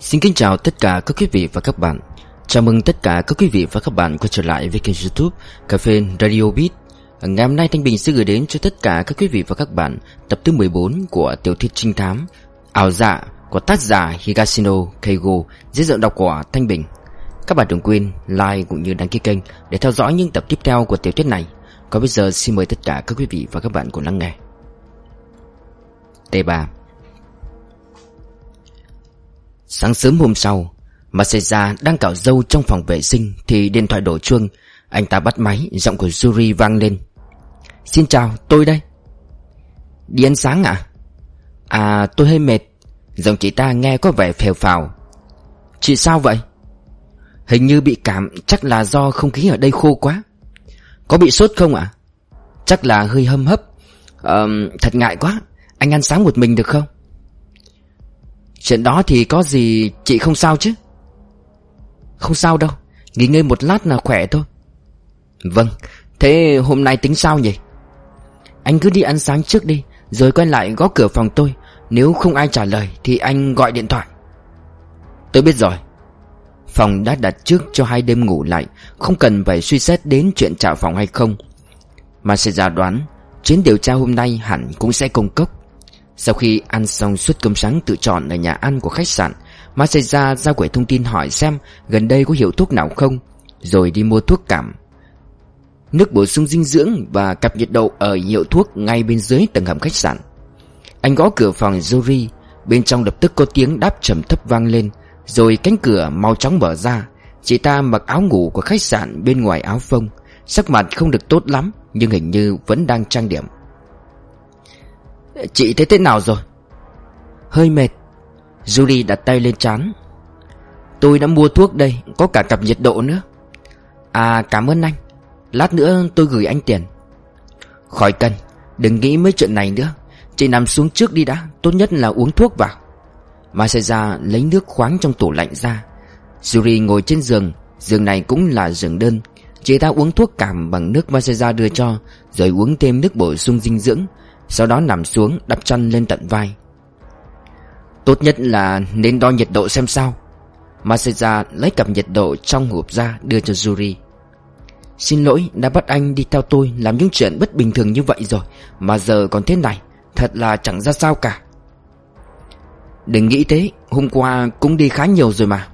Xin kính chào tất cả các quý vị và các bạn. Chào mừng tất cả các quý vị và các bạn quay trở lại với kênh youtube Cà phê Radio Beat. Ngày hôm nay Thanh Bình sẽ gửi đến cho tất cả các quý vị và các bạn Tập thứ 14 của tiểu thuyết trinh thám, Ảo dạ của tác giả Higashino Keigo, Dưới dựa đọc của Thanh Bình. Các bạn đừng quên like cũng như đăng ký kênh Để theo dõi những tập tiếp theo của tiểu thuyết này. Còn bây giờ xin mời tất cả các quý vị và các bạn cùng lắng nghe. T3 Sáng sớm hôm sau Masaya đang cạo dâu trong phòng vệ sinh Thì điện thoại đổ chuông. Anh ta bắt máy Giọng của Yuri vang lên. Xin chào tôi đây. Đi ăn sáng à À tôi hơi mệt. Giọng chị ta nghe có vẻ phèo phào. Chị sao vậy? Hình như bị cảm Chắc là do không khí ở đây khô quá. Có bị sốt không ạ? Chắc là hơi hâm hấp. À, Thật ngại quá. Anh ăn sáng một mình được không? Chuyện đó thì có gì chị không sao chứ? Không sao đâu, Nghỉ ngơi một lát là khỏe thôi. Vâng Thế hôm nay tính sao nhỉ? Anh cứ đi ăn sáng trước đi, Rồi quay lại gõ cửa phòng tôi. Nếu không ai trả lời Thì anh gọi điện thoại. Tôi biết rồi. Phòng đã đặt trước cho hai đêm ngủ lại, Không cần phải suy xét đến chuyện trả phòng hay không. Mà sẽ giả đoán, Chuyến điều tra hôm nay hẳn cũng sẽ công cốc sau khi ăn xong suất cơm sáng tự chọn ở nhà ăn của khách sạn Masaya ra quầy thông tin hỏi xem gần đây có hiệu thuốc nào không, Rồi đi mua thuốc cảm. Nước bổ sung dinh dưỡng và cặp nhiệt độ ở hiệu thuốc ngay bên dưới tầng hầm khách sạn. Anh gõ cửa phòng Yuri Bên trong lập tức có tiếng đáp trầm thấp vang lên, Rồi cánh cửa mau chóng mở ra. Chị ta mặc áo ngủ của khách sạn bên ngoài áo phông, Sắc mặt không được tốt lắm, Nhưng hình như vẫn đang trang điểm. Chị thấy thế nào rồi? Hơi mệt. Julie đặt tay lên chán Tôi đã mua thuốc đây, Có cả cặp nhiệt độ nữa. À cảm ơn anh. Lát nữa tôi gửi anh tiền. Khỏi cần, Đừng nghĩ mấy chuyện này nữa. Chị nằm xuống trước đi đã, Tốt nhất là uống thuốc vào. Masaya lấy nước khoáng trong tủ lạnh ra. Yuri ngồi trên giường Giường này cũng là giường đơn. Chị ta uống thuốc cảm bằng nước Masaya đưa cho, Rồi uống thêm nước bổ sung dinh dưỡng sau đó nằm xuống đắp chăn lên tận vai. Tốt nhất là nên đo nhiệt độ xem sao. Masaya lấy cặp nhiệt độ trong hộp ra đưa cho Yuri. Xin lỗi, đã bắt anh đi theo tôi Làm những chuyện bất bình thường như vậy rồi, Mà giờ còn thế này, Thật là chẳng ra sao cả. Đừng nghĩ thế, Hôm qua cũng đi khá nhiều rồi mà.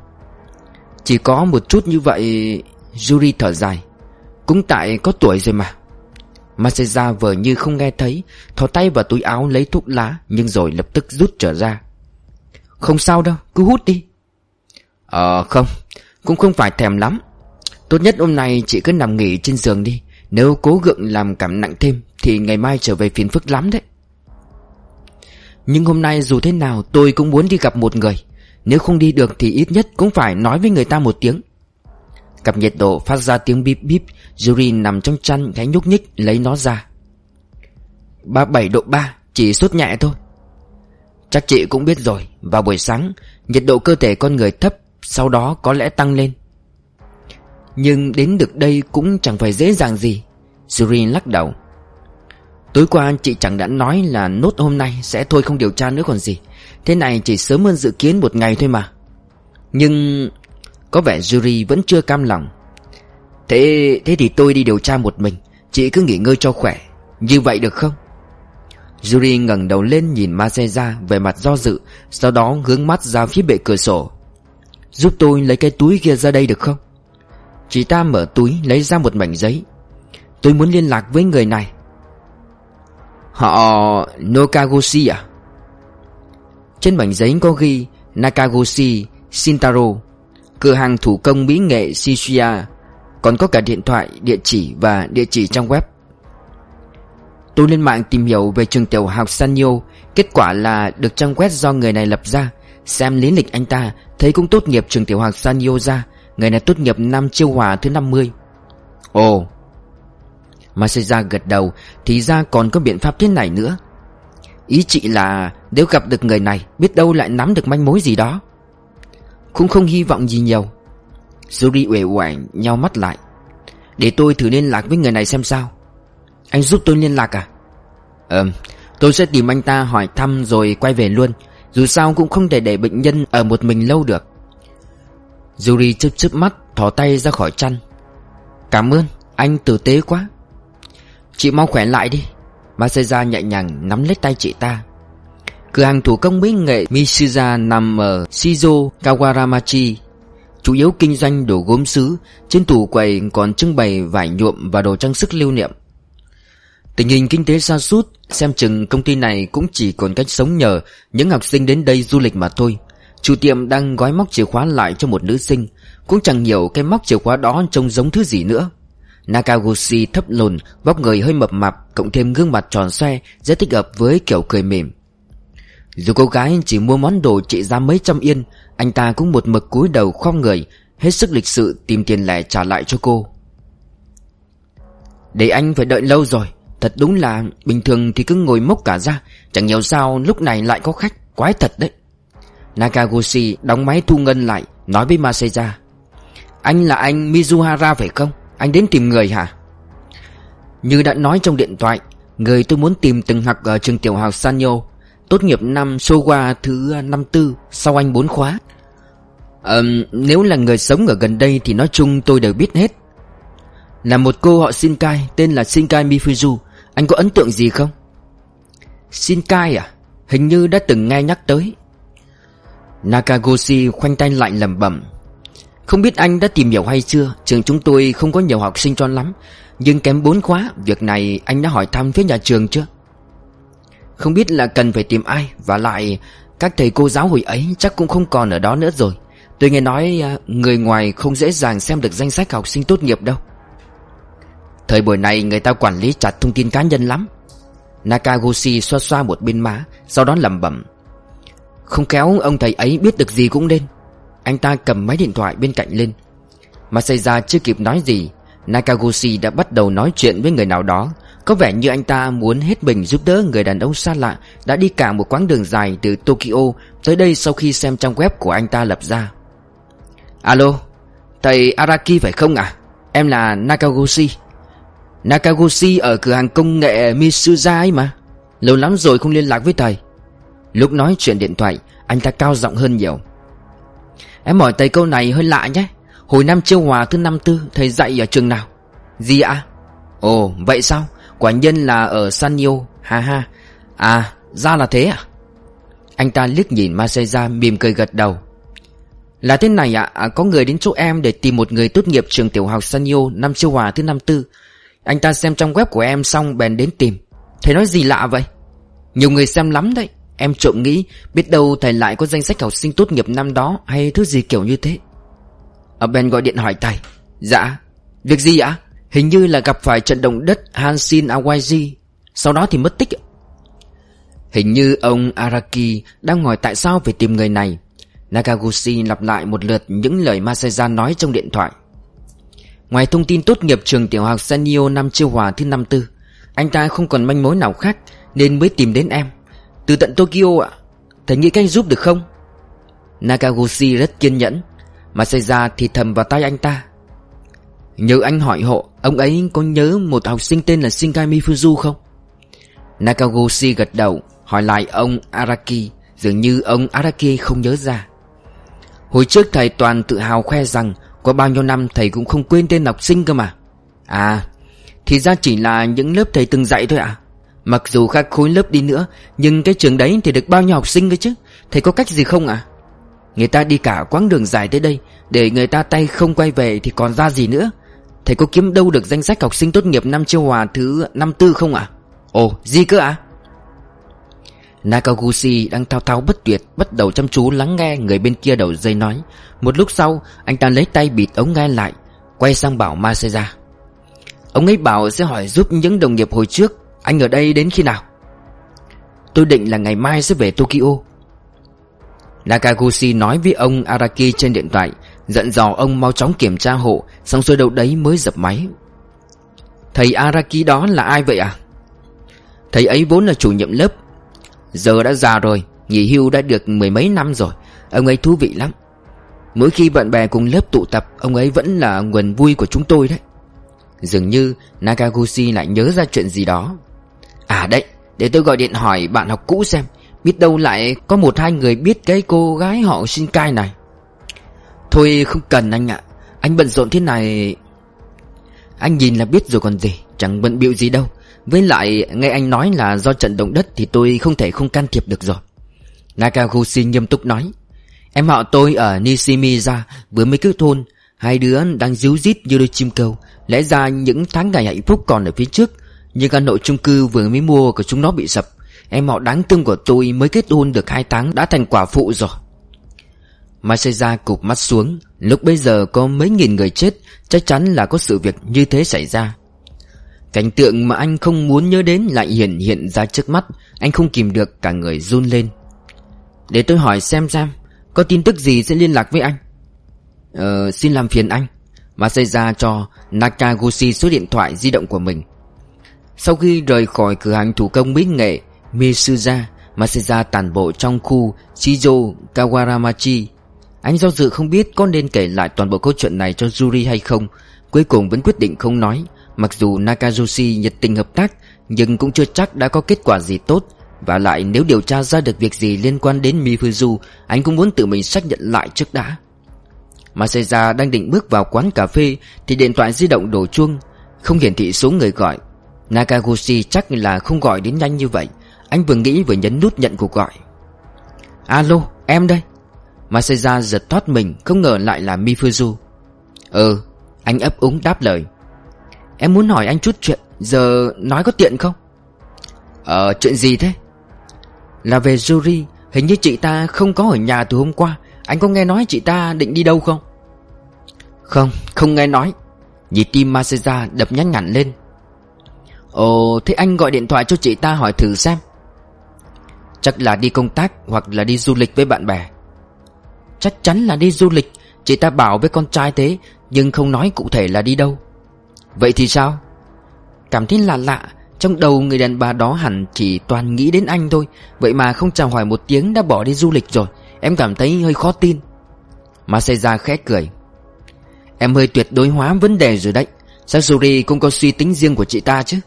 Chỉ có một chút như vậy, Yuri thở dài. Cũng tại có tuổi rồi mà. Maseja vờ như không nghe thấy Thò tay vào túi áo lấy thuốc lá Nhưng rồi lập tức rút trở ra. Không sao đâu, cứ hút đi. Ờ không Cũng không phải thèm lắm. Tốt nhất hôm nay chị cứ nằm nghỉ trên giường đi. Nếu cố gượng làm cảm nặng thêm Thì ngày mai trở về phiền phức lắm đấy. Nhưng hôm nay dù thế nào tôi cũng muốn đi gặp một người. Nếu không đi được thì ít nhất cũng phải nói với người ta một tiếng. Cặp nhiệt độ phát ra tiếng bíp bíp. Yuri nằm trong chăn, khẽ nhúc nhích, lấy nó ra. 37 độ 3 Chỉ sốt nhẹ thôi. Chắc chị cũng biết rồi, Vào buổi sáng, Nhiệt độ cơ thể con người thấp, Sau đó có lẽ tăng lên. Nhưng đến được đây cũng chẳng phải dễ dàng gì, Yuri lắc đầu. Tối qua chị chẳng đã nói là nốt hôm nay Sẽ thôi không điều tra nữa còn gì. Thế này chỉ sớm hơn dự kiến một ngày thôi mà. Nhưng có vẻ Yuri vẫn chưa cam lòng. Thế thế thì tôi đi điều tra một mình. Chị cứ nghỉ ngơi cho khỏe. Như vậy được không? Yuri ngẩng đầu lên nhìn Masaya về mặt do dự, Sau đó hướng mắt ra phía bệ cửa sổ. Giúp tôi lấy cái túi kia ra đây được không? Chị ta mở túi, lấy ra một mảnh giấy. Tôi muốn liên lạc với người này. Họ Nokagoshi à? Trên mảnh giấy có ghi Nakagoshi Shintaro, Cửa hàng thủ công mỹ nghệ Shishuya còn có cả điện thoại, địa chỉ và địa chỉ trong web. Tôi lên mạng tìm hiểu về trường tiểu học Sanyo Kết quả là được trang web do người này lập ra. Xem lý lịch anh ta Thấy cũng tốt nghiệp trường tiểu học Sanyo ra. Người này tốt nghiệp năm chiêu hòa thứ 50 Ồ. Masaya gật đầu Thì ra còn có biện pháp thế này nữa. Ý chị là Nếu gặp được người này Biết đâu lại nắm được manh mối gì đó. Cũng không hy vọng gì nhiều. Yuri uể oải nhau mắt lại. Để tôi thử liên lạc với người này xem sao. Anh giúp tôi liên lạc à? Ừm, Tôi sẽ tìm anh ta hỏi thăm rồi quay về luôn. Dù sao cũng không thể để bệnh nhân ở một mình lâu được. Yuri chớp chớp mắt Thỏ tay ra khỏi chăn. Cảm ơn, anh tử tế quá. Chị mau khỏe lại đi. Masaya nhẹ nhàng nắm lấy tay chị ta. Cửa hàng thủ công mỹ nghệ Mishiza nằm ở Shizo Kawaramachi Chủ yếu kinh doanh đồ gốm sứ, Trên tủ quầy còn trưng bày vải nhuộm và đồ trang sức lưu niệm. Tình hình kinh tế sa sút, Xem chừng công ty này cũng chỉ còn cách sống nhờ Những học sinh đến đây du lịch mà thôi. Chủ tiệm đang gói móc chìa khóa lại cho một nữ sinh, Cũng chẳng hiểu cái móc chìa khóa đó trông giống thứ gì nữa. Nakaguchi thấp lùn Vóc người hơi mập mạp, Cộng thêm gương mặt tròn xoe, Rất thích hợp với kiểu cười mỉm Dù cô gái chỉ mua món đồ trị giá mấy trăm yên anh ta cũng một mực cúi đầu khom người, Hết sức lịch sự tìm tiền lẻ trả lại cho cô. Để anh phải đợi lâu rồi, Thật đúng là bình thường thì cứ ngồi mốc cả ra, Chẳng hiểu sao lúc này lại có khách, Quái thật đấy. Nakagoshi đóng máy thu ngân lại, Nói với Maseja. Anh là anh Mizuhara phải không? Anh đến tìm người hả? Như đã nói trong điện thoại, Người tôi muốn tìm từng học ở trường tiểu học Sanyo Tốt nghiệp năm Showa thứ à, năm tư Sau anh bốn khóa. À, Nếu là người sống ở gần đây Thì nói chung tôi đều biết hết. Là một cô họ Shinkai Tên là Shinkai Mifuzu. Anh có ấn tượng gì không? Shinkai à? Hình như đã từng nghe nhắc tới. Nakagoshi khoanh tay lại lẩm bẩm. Không biết anh đã tìm hiểu hay chưa? Trường chúng tôi không có nhiều học sinh cho lắm. Nhưng kém bốn khóa Việc này anh đã hỏi thăm phía nhà trường chưa? Không biết là cần phải tìm ai, Và lại Các thầy cô giáo hồi ấy chắc cũng không còn ở đó nữa rồi. Tôi nghe nói à, Người ngoài không dễ dàng xem được danh sách học sinh tốt nghiệp đâu. Thời buổi này người ta quản lý chặt thông tin cá nhân lắm. Nakagoshi xoa xoa một bên má, Sau đó lẩm bẩm. Không kéo ông thầy ấy biết được gì cũng nên. Anh ta cầm máy điện thoại bên cạnh lên. Masaya chưa kịp nói gì, Nakagoshi đã bắt đầu nói chuyện với người nào đó. Có vẻ như anh ta muốn hết mình giúp đỡ người đàn ông xa lạ Đã đi cả một quãng đường dài từ Tokyo Tới đây sau khi xem trang web của anh ta lập ra. Alo, Thầy Araki phải không à Em là Nakagoshi. Nakagoshi ở cửa hàng công nghệ Mitsuza ấy mà. Lâu lắm rồi không liên lạc với thầy. Lúc nói chuyện điện thoại, Anh ta cao giọng hơn nhiều. Em hỏi thầy câu này hơi lạ nhé. Hồi năm chiêu hòa thứ năm tư, Thầy dạy ở trường nào? Gì ạ? Ồ, vậy sao? Quả nhân là ở Sanyo Ha ha. À ra là thế à? Anh ta liếc nhìn Maseja mỉm cười gật đầu. Là thế này ạ à, Có người đến chỗ em để tìm một người tốt nghiệp trường tiểu học Sanyo Năm siêu hòa thứ năm tư. Anh ta xem trong web của em xong bèn đến tìm. Thầy nói gì lạ vậy? Nhiều người xem lắm đấy. Em trộm nghĩ Biết đâu thầy lại có danh sách học sinh tốt nghiệp năm đó Hay thứ gì kiểu như thế. Ờ, ở bên gọi điện hỏi thầy. Dạ. Việc gì ạ? Hình như là gặp phải trận động đất Hanshin Awaji Sau đó thì mất tích. Hình như ông Araki đang hỏi tại sao phải tìm người này. Nakaguchi lặp lại một lượt những lời Masaya nói trong điện thoại. Ngoài thông tin tốt nghiệp trường tiểu học Senio năm chiêu hòa thứ năm tư, Anh ta không còn manh mối nào khác Nên mới tìm đến em. Từ tận Tokyo ạ. Thầy nghĩ cách giúp được không? Nakaguchi rất kiên nhẫn. Masaya thì thầm vào tay anh ta. Nhớ anh hỏi hộ, Ông ấy có nhớ một học sinh tên là Shinkai Mifuzu không? Nakagoshi gật đầu, Hỏi lại ông Araki, Dường như ông Araki không nhớ ra. Hồi trước thầy toàn tự hào khoe rằng Có bao nhiêu năm thầy cũng không quên tên học sinh cơ mà. À Thì ra chỉ là những lớp thầy từng dạy thôi ạ. À? Mặc dù khác khối lớp đi nữa, Nhưng cái trường đấy thì được bao nhiêu học sinh cơ chứ? Thầy có cách gì không à Người ta đi cả quãng đường dài tới đây, Để người ta tay không quay về thì còn ra gì nữa? Thầy có kiếm đâu được danh sách học sinh tốt nghiệp năm chiêu hòa thứ năm tư không à Ồ, gì cơ à Nakaguchi đang thao thao bất tuyệt, Bắt đầu chăm chú lắng nghe người bên kia đầu dây nói. Một lúc sau, Anh ta lấy tay bịt ống nghe lại, Quay sang bảo Masaya Ông ấy bảo sẽ hỏi giúp những đồng nghiệp hồi trước, anh ở đây đến khi nào? Tôi định là ngày mai sẽ về Tokyo. Nakaguchi nói với ông Araki trên điện thoại dặn dò ông mau chóng kiểm tra hộ, Xong xuôi đâu đấy mới dập máy. Thầy Araki đó là ai vậy à Thầy ấy vốn là chủ nhiệm lớp. Giờ đã già rồi, Nghỉ hưu đã được mười mấy năm rồi, Ông ấy thú vị lắm. Mỗi khi bạn bè cùng lớp tụ tập, Ông ấy vẫn là nguồn vui của chúng tôi đấy. Dường như Nakaguchi lại nhớ ra chuyện gì đó. À đấy, Để tôi gọi điện hỏi bạn học cũ xem, Biết đâu lại có một hai người biết cái cô gái họ Shinkai này. Thôi không cần anh ạ. Anh bận rộn thế này. Anh nhìn là biết rồi còn gì, Chẳng bận biệu gì đâu. Với lại, nghe anh nói là do trận động đất Thì tôi không thể không can thiệp được rồi. Nakaguchi nghiêm túc nói, Em họ tôi ở Nishimiya Vừa mới kết hôn Hai đứa đang díu dít như đôi chim câu. Lẽ ra những tháng ngày hạnh phúc còn ở phía trước, Nhưng căn hộ chung cư vừa mới mua của chúng nó bị sập. Em họ đáng thương của tôi mới kết hôn được hai tháng đã thành quả phụ rồi. Maseja cụp mắt xuống. Lúc bây giờ có mấy nghìn người chết, Chắc chắn là có sự việc như thế xảy ra. Cảnh tượng mà anh không muốn nhớ đến lại hiện hiện ra trước mắt. Anh không kìm được, cả người run lên. Để tôi hỏi xem xem Có tin tức gì sẽ liên lạc với anh? Ờ xin làm phiền anh. Maseja cho Nakaguchi số điện thoại di động của mình. Sau khi rời khỏi cửa hàng thủ công mỹ nghệ Mitsuza Maseja tàn bộ trong khu Shijo Kawaramachi anh do dự không biết có nên kể lại toàn bộ câu chuyện này cho Yuri hay không. Cuối cùng vẫn quyết định không nói. Mặc dù Nakazushi nhiệt tình hợp tác, Nhưng cũng chưa chắc đã có kết quả gì tốt. Và lại nếu điều tra ra được việc gì liên quan đến Mifuzu, Anh cũng muốn tự mình xác nhận lại trước đã. Maseja đang định bước vào quán cà phê Thì điện thoại di động đổ chuông. Không hiển thị số người gọi. Nakaguchi chắc là không gọi đến nhanh như vậy. Anh vừa nghĩ vừa nhấn nút nhận cuộc gọi. Alo, em đây. Masaya giật thoát mình, Không ngờ lại là Mifuzu. Ừ Anh ấp úng đáp lời. Em muốn hỏi anh chút chuyện, Giờ nói có tiện không? Ờ chuyện gì thế? Là về Yuri Hình như chị ta không có ở nhà từ hôm qua. Anh có nghe nói chị ta định đi đâu không? Không không nghe nói. Nhịp tim Masaya đập nhăn nhặn lên. Ồ, thế anh gọi điện thoại cho chị ta hỏi thử xem. Chắc là đi công tác Hoặc là đi du lịch với bạn bè. Chắc chắn là đi du lịch. Chị ta bảo với con trai thế, Nhưng không nói cụ thể là đi đâu. Vậy thì sao? Cảm thấy lạ lạ, Trong đầu người đàn bà đó hẳn chỉ toàn nghĩ đến anh thôi. Vậy mà không chào hỏi một tiếng đã bỏ đi du lịch rồi. Em cảm thấy hơi khó tin. Mà xe ra khẽ cười. Em hơi tuyệt đối hóa vấn đề rồi đấy. Sasori cũng có suy tính riêng của chị ta chứ.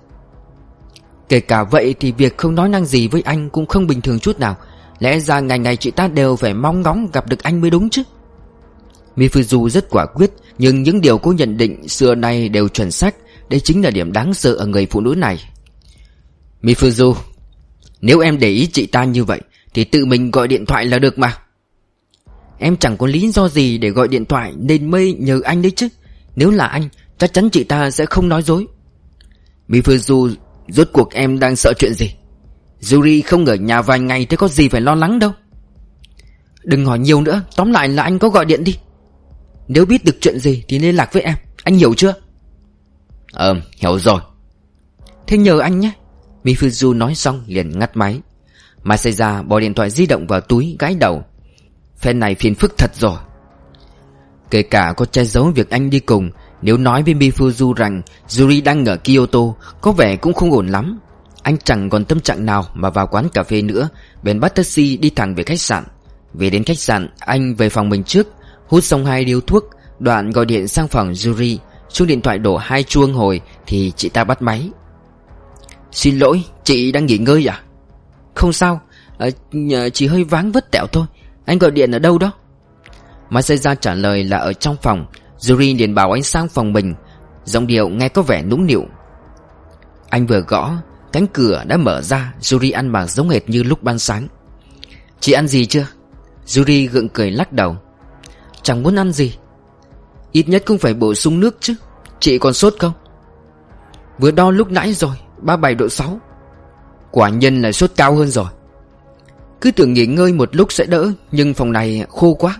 Kể cả vậy thì việc không nói năng gì với anh cũng không bình thường chút nào. Lẽ ra ngày ngày chị ta đều phải mong ngóng gặp được anh mới đúng chứ? Mifuzu rất quả quyết, Nhưng những điều cô nhận định xưa nay đều chuẩn xác. Đây chính là điểm đáng sợ ở người phụ nữ này. Mifuzu, Nếu em để ý chị ta như vậy, Thì tự mình gọi điện thoại là được mà. Em chẳng có lý do gì để gọi điện thoại, Nên mới nhờ anh đấy chứ. Nếu là anh, Chắc chắn chị ta sẽ không nói dối. Mifuzu, Rốt cuộc em đang sợ chuyện gì? Yuri không ở nhà vài ngày Thế có gì phải lo lắng đâu. Đừng hỏi nhiều nữa Tóm lại là anh có gọi điện đi. Nếu biết được chuyện gì thì liên lạc với em. Anh hiểu chưa? Ờ hiểu rồi. Thế nhờ anh nhé. Mifuzu nói xong liền ngắt máy. Masaya bỏ điện thoại di động vào túi gãi đầu. Phen này phiền phức thật rồi. Kể cả có che giấu việc anh đi cùng Nếu nói với Mifuzu rằng Yuri đang ở Kyoto Có vẻ cũng không ổn lắm anh chẳng còn tâm trạng nào mà vào quán cà phê nữa. Bèn bắt taxi đi thẳng về khách sạn. Về đến khách sạn Anh về phòng mình trước Hút xong hai điếu thuốc Đoạn gọi điện sang phòng Yuri Chuông điện thoại đổ hai chuông hồi Thì chị ta bắt máy. Xin lỗi chị đang nghỉ ngơi à Không sao. Ờ, à, Chỉ hơi váng vất tẹo thôi. Anh gọi điện ở đâu đó? Masaya trả lời là ở trong phòng. Yuri liền bảo anh sang phòng mình. Giọng điệu nghe có vẻ nũng nịu. Anh vừa gõ Cánh cửa đã mở ra, Yuri ăn mặc giống hệt như lúc ban sáng. Chị ăn gì chưa? Yuri gượng cười lắc đầu. Chẳng muốn ăn gì. Ít nhất cũng phải bổ sung nước chứ. Chị còn sốt không? Vừa đo lúc nãy rồi 37 độ 6 Quả nhân là sốt cao hơn rồi. Cứ tưởng nghỉ ngơi một lúc sẽ đỡ, Nhưng phòng này khô quá.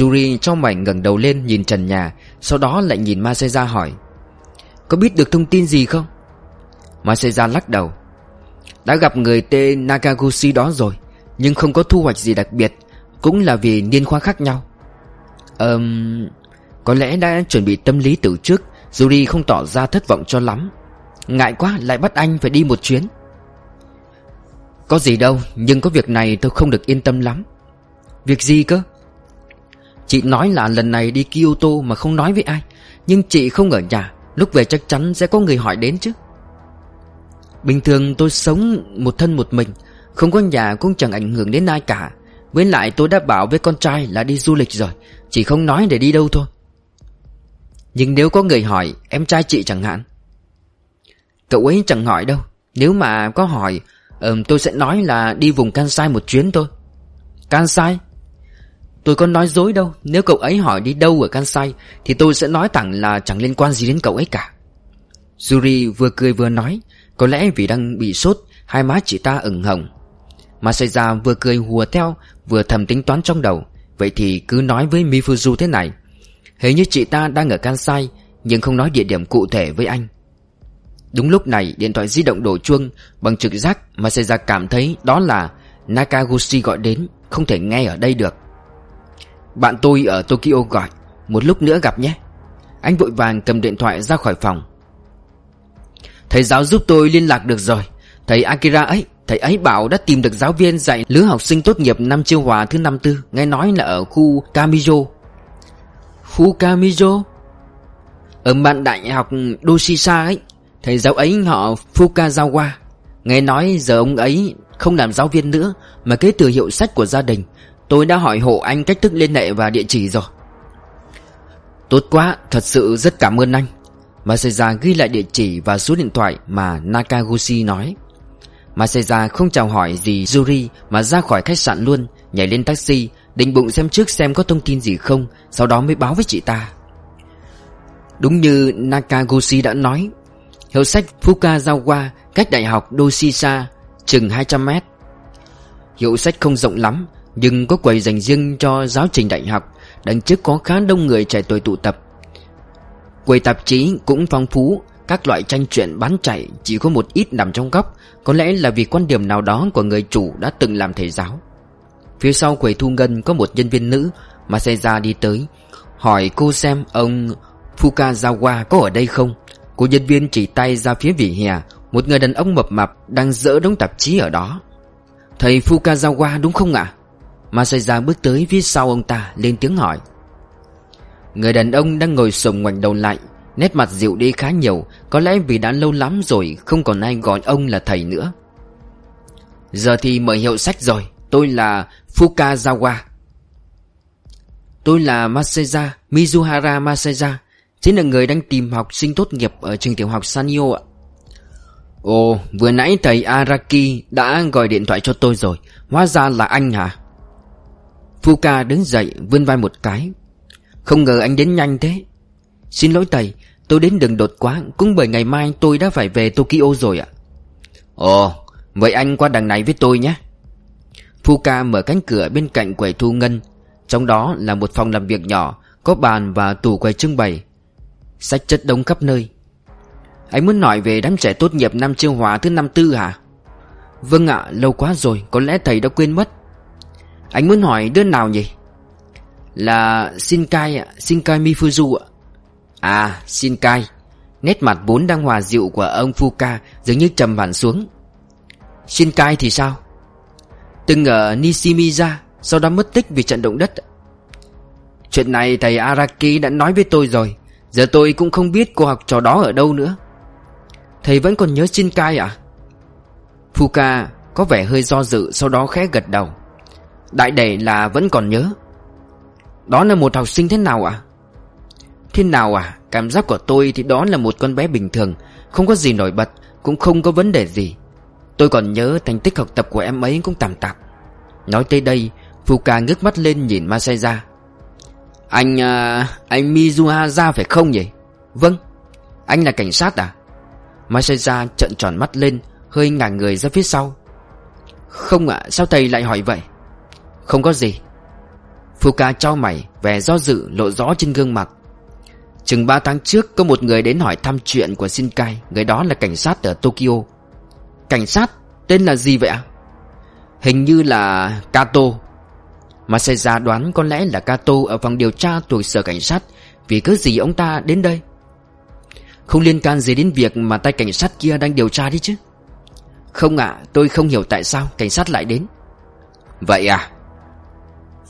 Yuri cho mảnh ngẩng đầu lên nhìn trần nhà, Sau đó lại nhìn Maseja hỏi. Có biết được thông tin gì không? Maseja lắc đầu. Đã gặp người tên Nakaguchi đó rồi, Nhưng không có thu hoạch gì đặc biệt, Cũng là vì niên khoa khác nhau. Ờm... Có lẽ đã chuẩn bị tâm lý từ trước Yuri không tỏ ra thất vọng cho lắm. Ngại quá, lại bắt anh phải đi một chuyến. Có gì đâu, Nhưng có việc này tôi không được yên tâm lắm. Việc gì cơ? Chị nói là lần này đi Kyoto mà không nói với ai, Nhưng chị không ở nhà, Lúc về chắc chắn sẽ có người hỏi đến chứ. Bình thường tôi sống một thân một mình Không có nhà cũng chẳng ảnh hưởng đến ai cả. Với lại tôi đã bảo với con trai là đi du lịch rồi Chỉ không nói để đi đâu thôi. Nhưng nếu có người hỏi Em trai chị chẳng hạn. Cậu ấy chẳng hỏi đâu Nếu mà có hỏi um, Tôi sẽ nói là đi vùng Kansai một chuyến thôi. Kansai? Tôi có nói dối đâu Nếu cậu ấy hỏi đi đâu ở Kansai Thì tôi sẽ nói thẳng là chẳng liên quan gì đến cậu ấy cả. Yuri vừa cười vừa nói có lẽ vì đang bị sốt, Hai má chị ta ửng hồng. Masaya vừa cười hùa theo, Vừa thầm tính toán trong đầu. Vậy thì cứ nói với Mifuzu thế này. Hình như chị ta đang ở Kansai, Nhưng không nói địa điểm cụ thể với anh. Đúng lúc này, điện thoại di động đổ chuông. Bằng trực giác Masaya cảm thấy đó là Nakaguchi gọi đến, Không thể nghe ở đây được. Bạn tôi ở Tokyo gọi, Một lúc nữa gặp nhé. Anh vội vàng cầm điện thoại ra khỏi phòng. Thầy giáo giúp tôi liên lạc được rồi. Thầy Akira ấy Thầy ấy bảo đã tìm được giáo viên dạy lứa học sinh tốt nghiệp năm chiêu hòa thứ năm tư Nghe nói là ở khu Kamijo. Khu Kamijo? Ở bạn đại học Doshisa ấy Thầy giáo ấy họ Fukazawa Nghe nói giờ ông ấy không làm giáo viên nữa Mà kế thừa hiệu sách của gia đình. Tôi đã hỏi hộ anh cách thức liên hệ và địa chỉ rồi. Tốt quá, thật sự rất cảm ơn anh. Masaya ghi lại địa chỉ và số điện thoại mà Nakagoshi nói. Masaya không chào hỏi gì Yuri mà ra khỏi khách sạn luôn, Nhảy lên taxi, Định bụng xem trước xem có thông tin gì không, Sau đó mới báo với chị ta. Đúng như Nakagoshi đã nói, Hiệu sách Fukazawa, cách đại học Doshisa chừng 200 mét. Hiệu sách không rộng lắm, Nhưng có quầy dành riêng cho giáo trình đại học, Đằng trước có khá đông người trẻ tuổi tụ tập. Quầy tạp chí cũng phong phú, Các loại tranh truyện bán chạy Chỉ có một ít nằm trong góc, Có lẽ là vì quan điểm nào đó của người chủ đã từng làm thầy giáo Phía sau quầy thu ngân có một nhân viên nữ Mà xe ra đi tới, Hỏi cô xem ông Fukazawa có ở đây không Cô nhân viên chỉ tay ra phía vỉa hè, Một người đàn ông mập mạp đang dỡ đống tạp chí ở đó Thầy Fukazawa đúng không ạ? À? Masaya bước tới phía sau ông ta, lên tiếng hỏi Người đàn ông đang ngồi sồng ngoảnh đầu lại, Nét mặt dịu đi khá nhiều, Có lẽ vì đã lâu lắm rồi Không còn ai gọi ông là thầy nữa. Giờ thì mời hiệu sách rồi, Tôi là Fukazawa. Tôi là Masaya Mizuhara Masaya Chính là người đang tìm học sinh tốt nghiệp Ở trường tiểu học Sanyo ạ. Ồ, vừa nãy thầy Araki Đã gọi điện thoại cho tôi rồi, Hóa ra là anh hả? Fuka đứng dậy, vươn vai một cái không ngờ anh đến nhanh thế. Xin lỗi thầy, Tôi đến đường đột quá, Cũng bởi ngày mai tôi đã phải về Tokyo rồi ạ. Ồ, Vậy anh qua đằng này với tôi nhé. Fuka mở cánh cửa bên cạnh quầy thu ngân. Trong đó là một phòng làm việc nhỏ, Có bàn và tủ quầy trưng bày. Sách chất đông khắp nơi. Anh muốn nói về đám trẻ tốt nghiệp năm chiêu hóa thứ năm tư hả? Vâng ạ, lâu quá rồi, Có lẽ thầy đã quên mất. Anh muốn hỏi đứa nào nhỉ? Là Shinkai ạ, Shinkai Mifuzu ạ. À Shinkai. Nét mặt vốn đang hòa dịu của ông Fuka Dường như trầm hẳn xuống. Shinkai thì sao? Từng ở Nishimiya Sau đó mất tích vì trận động đất Chuyện này thầy Araki đã nói với tôi rồi. Giờ tôi cũng không biết cô học trò đó ở đâu nữa. Thầy vẫn còn nhớ Shinkai à Fuka có vẻ hơi do dự, Sau đó khẽ gật đầu. Đại để là vẫn còn nhớ đó là một học sinh thế nào ạ? À? Thế nào à? Cảm giác của tôi thì đó là một con bé bình thường Không có gì nổi bật Cũng không có vấn đề gì Tôi còn nhớ thành tích học tập của em ấy cũng tạm tạp Nói tới đây Fuka ngước mắt lên nhìn Masaya Anh... Uh, anh Mizuhaza phải không nhỉ? Vâng Anh là cảnh sát à? Masaya trợn tròn mắt lên Hơi ngả người ra phía sau Không ạ, sao thầy lại hỏi vậy? Không có gì Fuka trao mày, Vẻ do dự lộ rõ trên gương mặt. Chừng 3 tháng trước, Có một người đến hỏi thăm chuyện của Shinkai, Người đó là cảnh sát ở Tokyo. Cảnh sát? Tên là gì vậy ạ? Hình như là Kato. Mà xảy ra đoán có lẽ là Kato Ở phòng điều tra thuộc sở cảnh sát, Vì cứ gì ông ta đến đây? Không liên can gì đến việc Mà tay cảnh sát kia đang điều tra đi chứ. Không ạ, tôi không hiểu tại sao cảnh sát lại đến. Vậy à?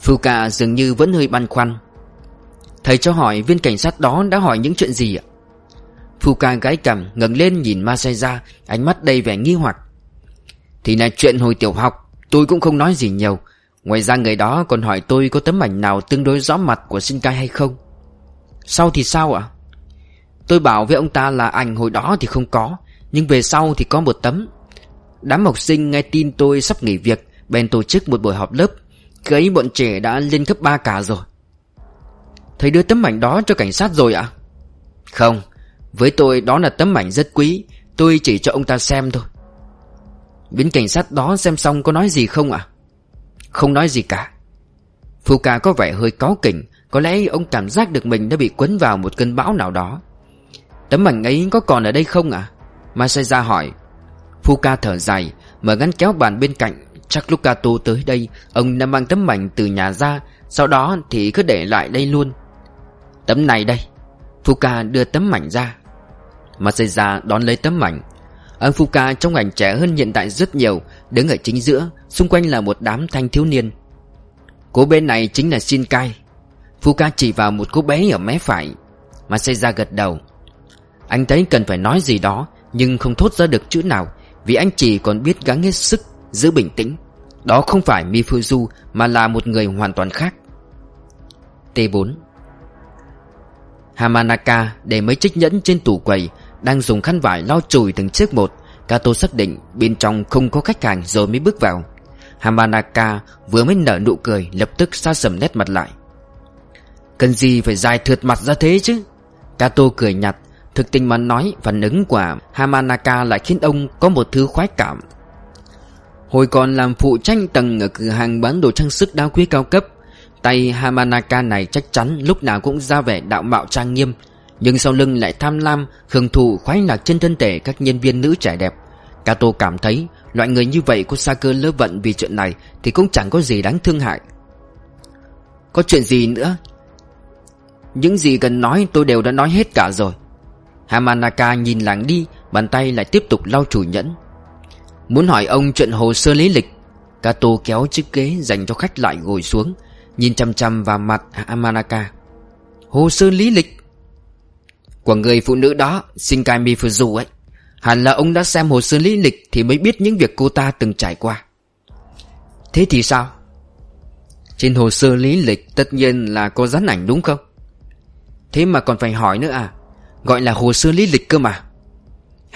Fuka dường như vẫn hơi băn khoăn. Thầy cho hỏi viên cảnh sát đó đã hỏi những chuyện gì ạ? Fuka gái cầm ngẩng lên nhìn Masaya, Ánh mắt đầy vẻ nghi hoặc. Thì là chuyện hồi tiểu học, Tôi cũng không nói gì nhiều. Ngoài ra người đó còn hỏi tôi có tấm ảnh nào tương đối rõ mặt của Shinkai hay không? Sau thì sao ạ? Tôi bảo với ông ta là ảnh hồi đó thì không có, Nhưng về sau thì có một tấm. Đám học sinh nghe tin tôi sắp nghỉ việc, Bèn tổ chức một buổi họp lớp. Khi ấy bọn trẻ đã lên cấp 3 cả rồi. Thầy đưa tấm ảnh đó cho cảnh sát rồi ạ? Không, Với tôi đó là tấm ảnh rất quý, Tôi chỉ cho ông ta xem thôi. Viên cảnh sát đó xem xong có nói gì không ạ? Không nói gì cả. Fuka có vẻ hơi cáu kỉnh, Có lẽ ông cảm giác được mình đã bị quấn vào một cơn bão nào đó. Tấm ảnh ấy có còn ở đây không ạ? Masaya hỏi. Fuka thở dài, Mở ngăn kéo bàn bên cạnh Chắc lúc Kato tới đây, Ông đã mang tấm ảnh từ nhà ra, Sau đó thì cứ để lại đây luôn. Tấm này đây. Fuka đưa tấm ảnh ra. Masaya đón lấy tấm ảnh Ông Fuka trong ảnh trẻ hơn hiện tại rất nhiều, Đứng ở chính giữa, Xung quanh là một đám thanh thiếu niên. Cô bên này chính là Shinkai. Fuka chỉ vào một cô bé ở mé phải. Masaya gật đầu. Anh thấy cần phải nói gì đó, Nhưng không thốt ra được chữ nào, Vì anh chỉ còn biết gắng hết sức. Giữ bình tĩnh. Đó không phải Mifuzu, Mà là một người hoàn toàn khác. T4 Hamanaka, để mấy chiếc nhẫn trên tủ quầy, Đang dùng khăn vải lau chùi từng chiếc một. Kato xác định bên trong không có khách hàng rồi mới bước vào. Hamanaka vừa mới nở nụ cười, Lập tức xa sầm nét mặt lại. Cần gì phải dài thượt mặt ra thế chứ? Kato cười nhạt, Thực tình mà nói, phản ứng của Hamanaka lại khiến ông có một thứ khoái cảm. Hồi còn làm phụ tranh tầng ở cửa hàng bán đồ trang sức đá quý cao cấp Tay Hamanaka này chắc chắn lúc nào cũng ra vẻ đạo mạo trang nghiêm Nhưng sau lưng lại tham lam, hưởng thụ khoái lạc trên thân thể các nhân viên nữ trẻ đẹp. Kato cảm thấy loại người như vậy có xa cơ lỡ vận vì chuyện này Thì cũng chẳng có gì đáng thương hại. Có chuyện gì nữa? Những gì cần nói tôi đều đã nói hết cả rồi. Hamanaka nhìn làng đi Bàn tay lại tiếp tục lau chủ nhẫn. Muốn hỏi ông chuyện hồ sơ lý lịch, Kato kéo chiếc ghế dành cho khách lại ngồi xuống, Nhìn chăm chăm vào mặt Amanaka. Hồ sơ lý lịch Của người phụ nữ đó, Shinkai Mifuzu ấy, Hẳn là ông đã xem hồ sơ lý lịch Thì mới biết những việc cô ta từng trải qua. Thế thì sao? Trên hồ sơ lý lịch Tất nhiên là có dán ảnh đúng không? Thế mà còn phải hỏi nữa à? Gọi là hồ sơ lý lịch cơ mà.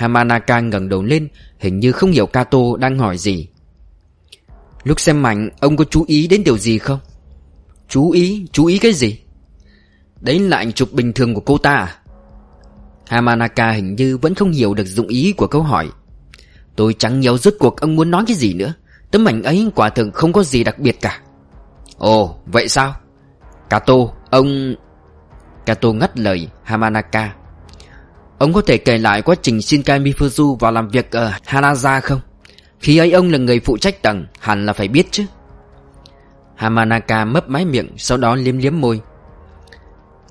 Hamanaka ngẩng đầu lên Hình như không hiểu Kato đang hỏi gì. Lúc xem ảnh Ông có chú ý đến điều gì không? Chú ý, chú ý cái gì? Đấy là ảnh chụp bình thường của cô ta à? Hamanaka hình như vẫn không hiểu được dụng ý của câu hỏi. Tôi chẳng nhớ rốt cuộc ông muốn nói cái gì nữa. Tấm ảnh ấy quả thực không có gì đặc biệt cả. Ồ, vậy sao? Kato, ông... Kato ngắt lời Hamanaka. Ông có thể kể lại quá trình Shinkai Mifuzu vào làm việc ở Hanaza không? Khi ấy ông là người phụ trách tầng, Hẳn là phải biết chứ. Hamanaka mấp máy miệng, Sau đó liếm liếm môi.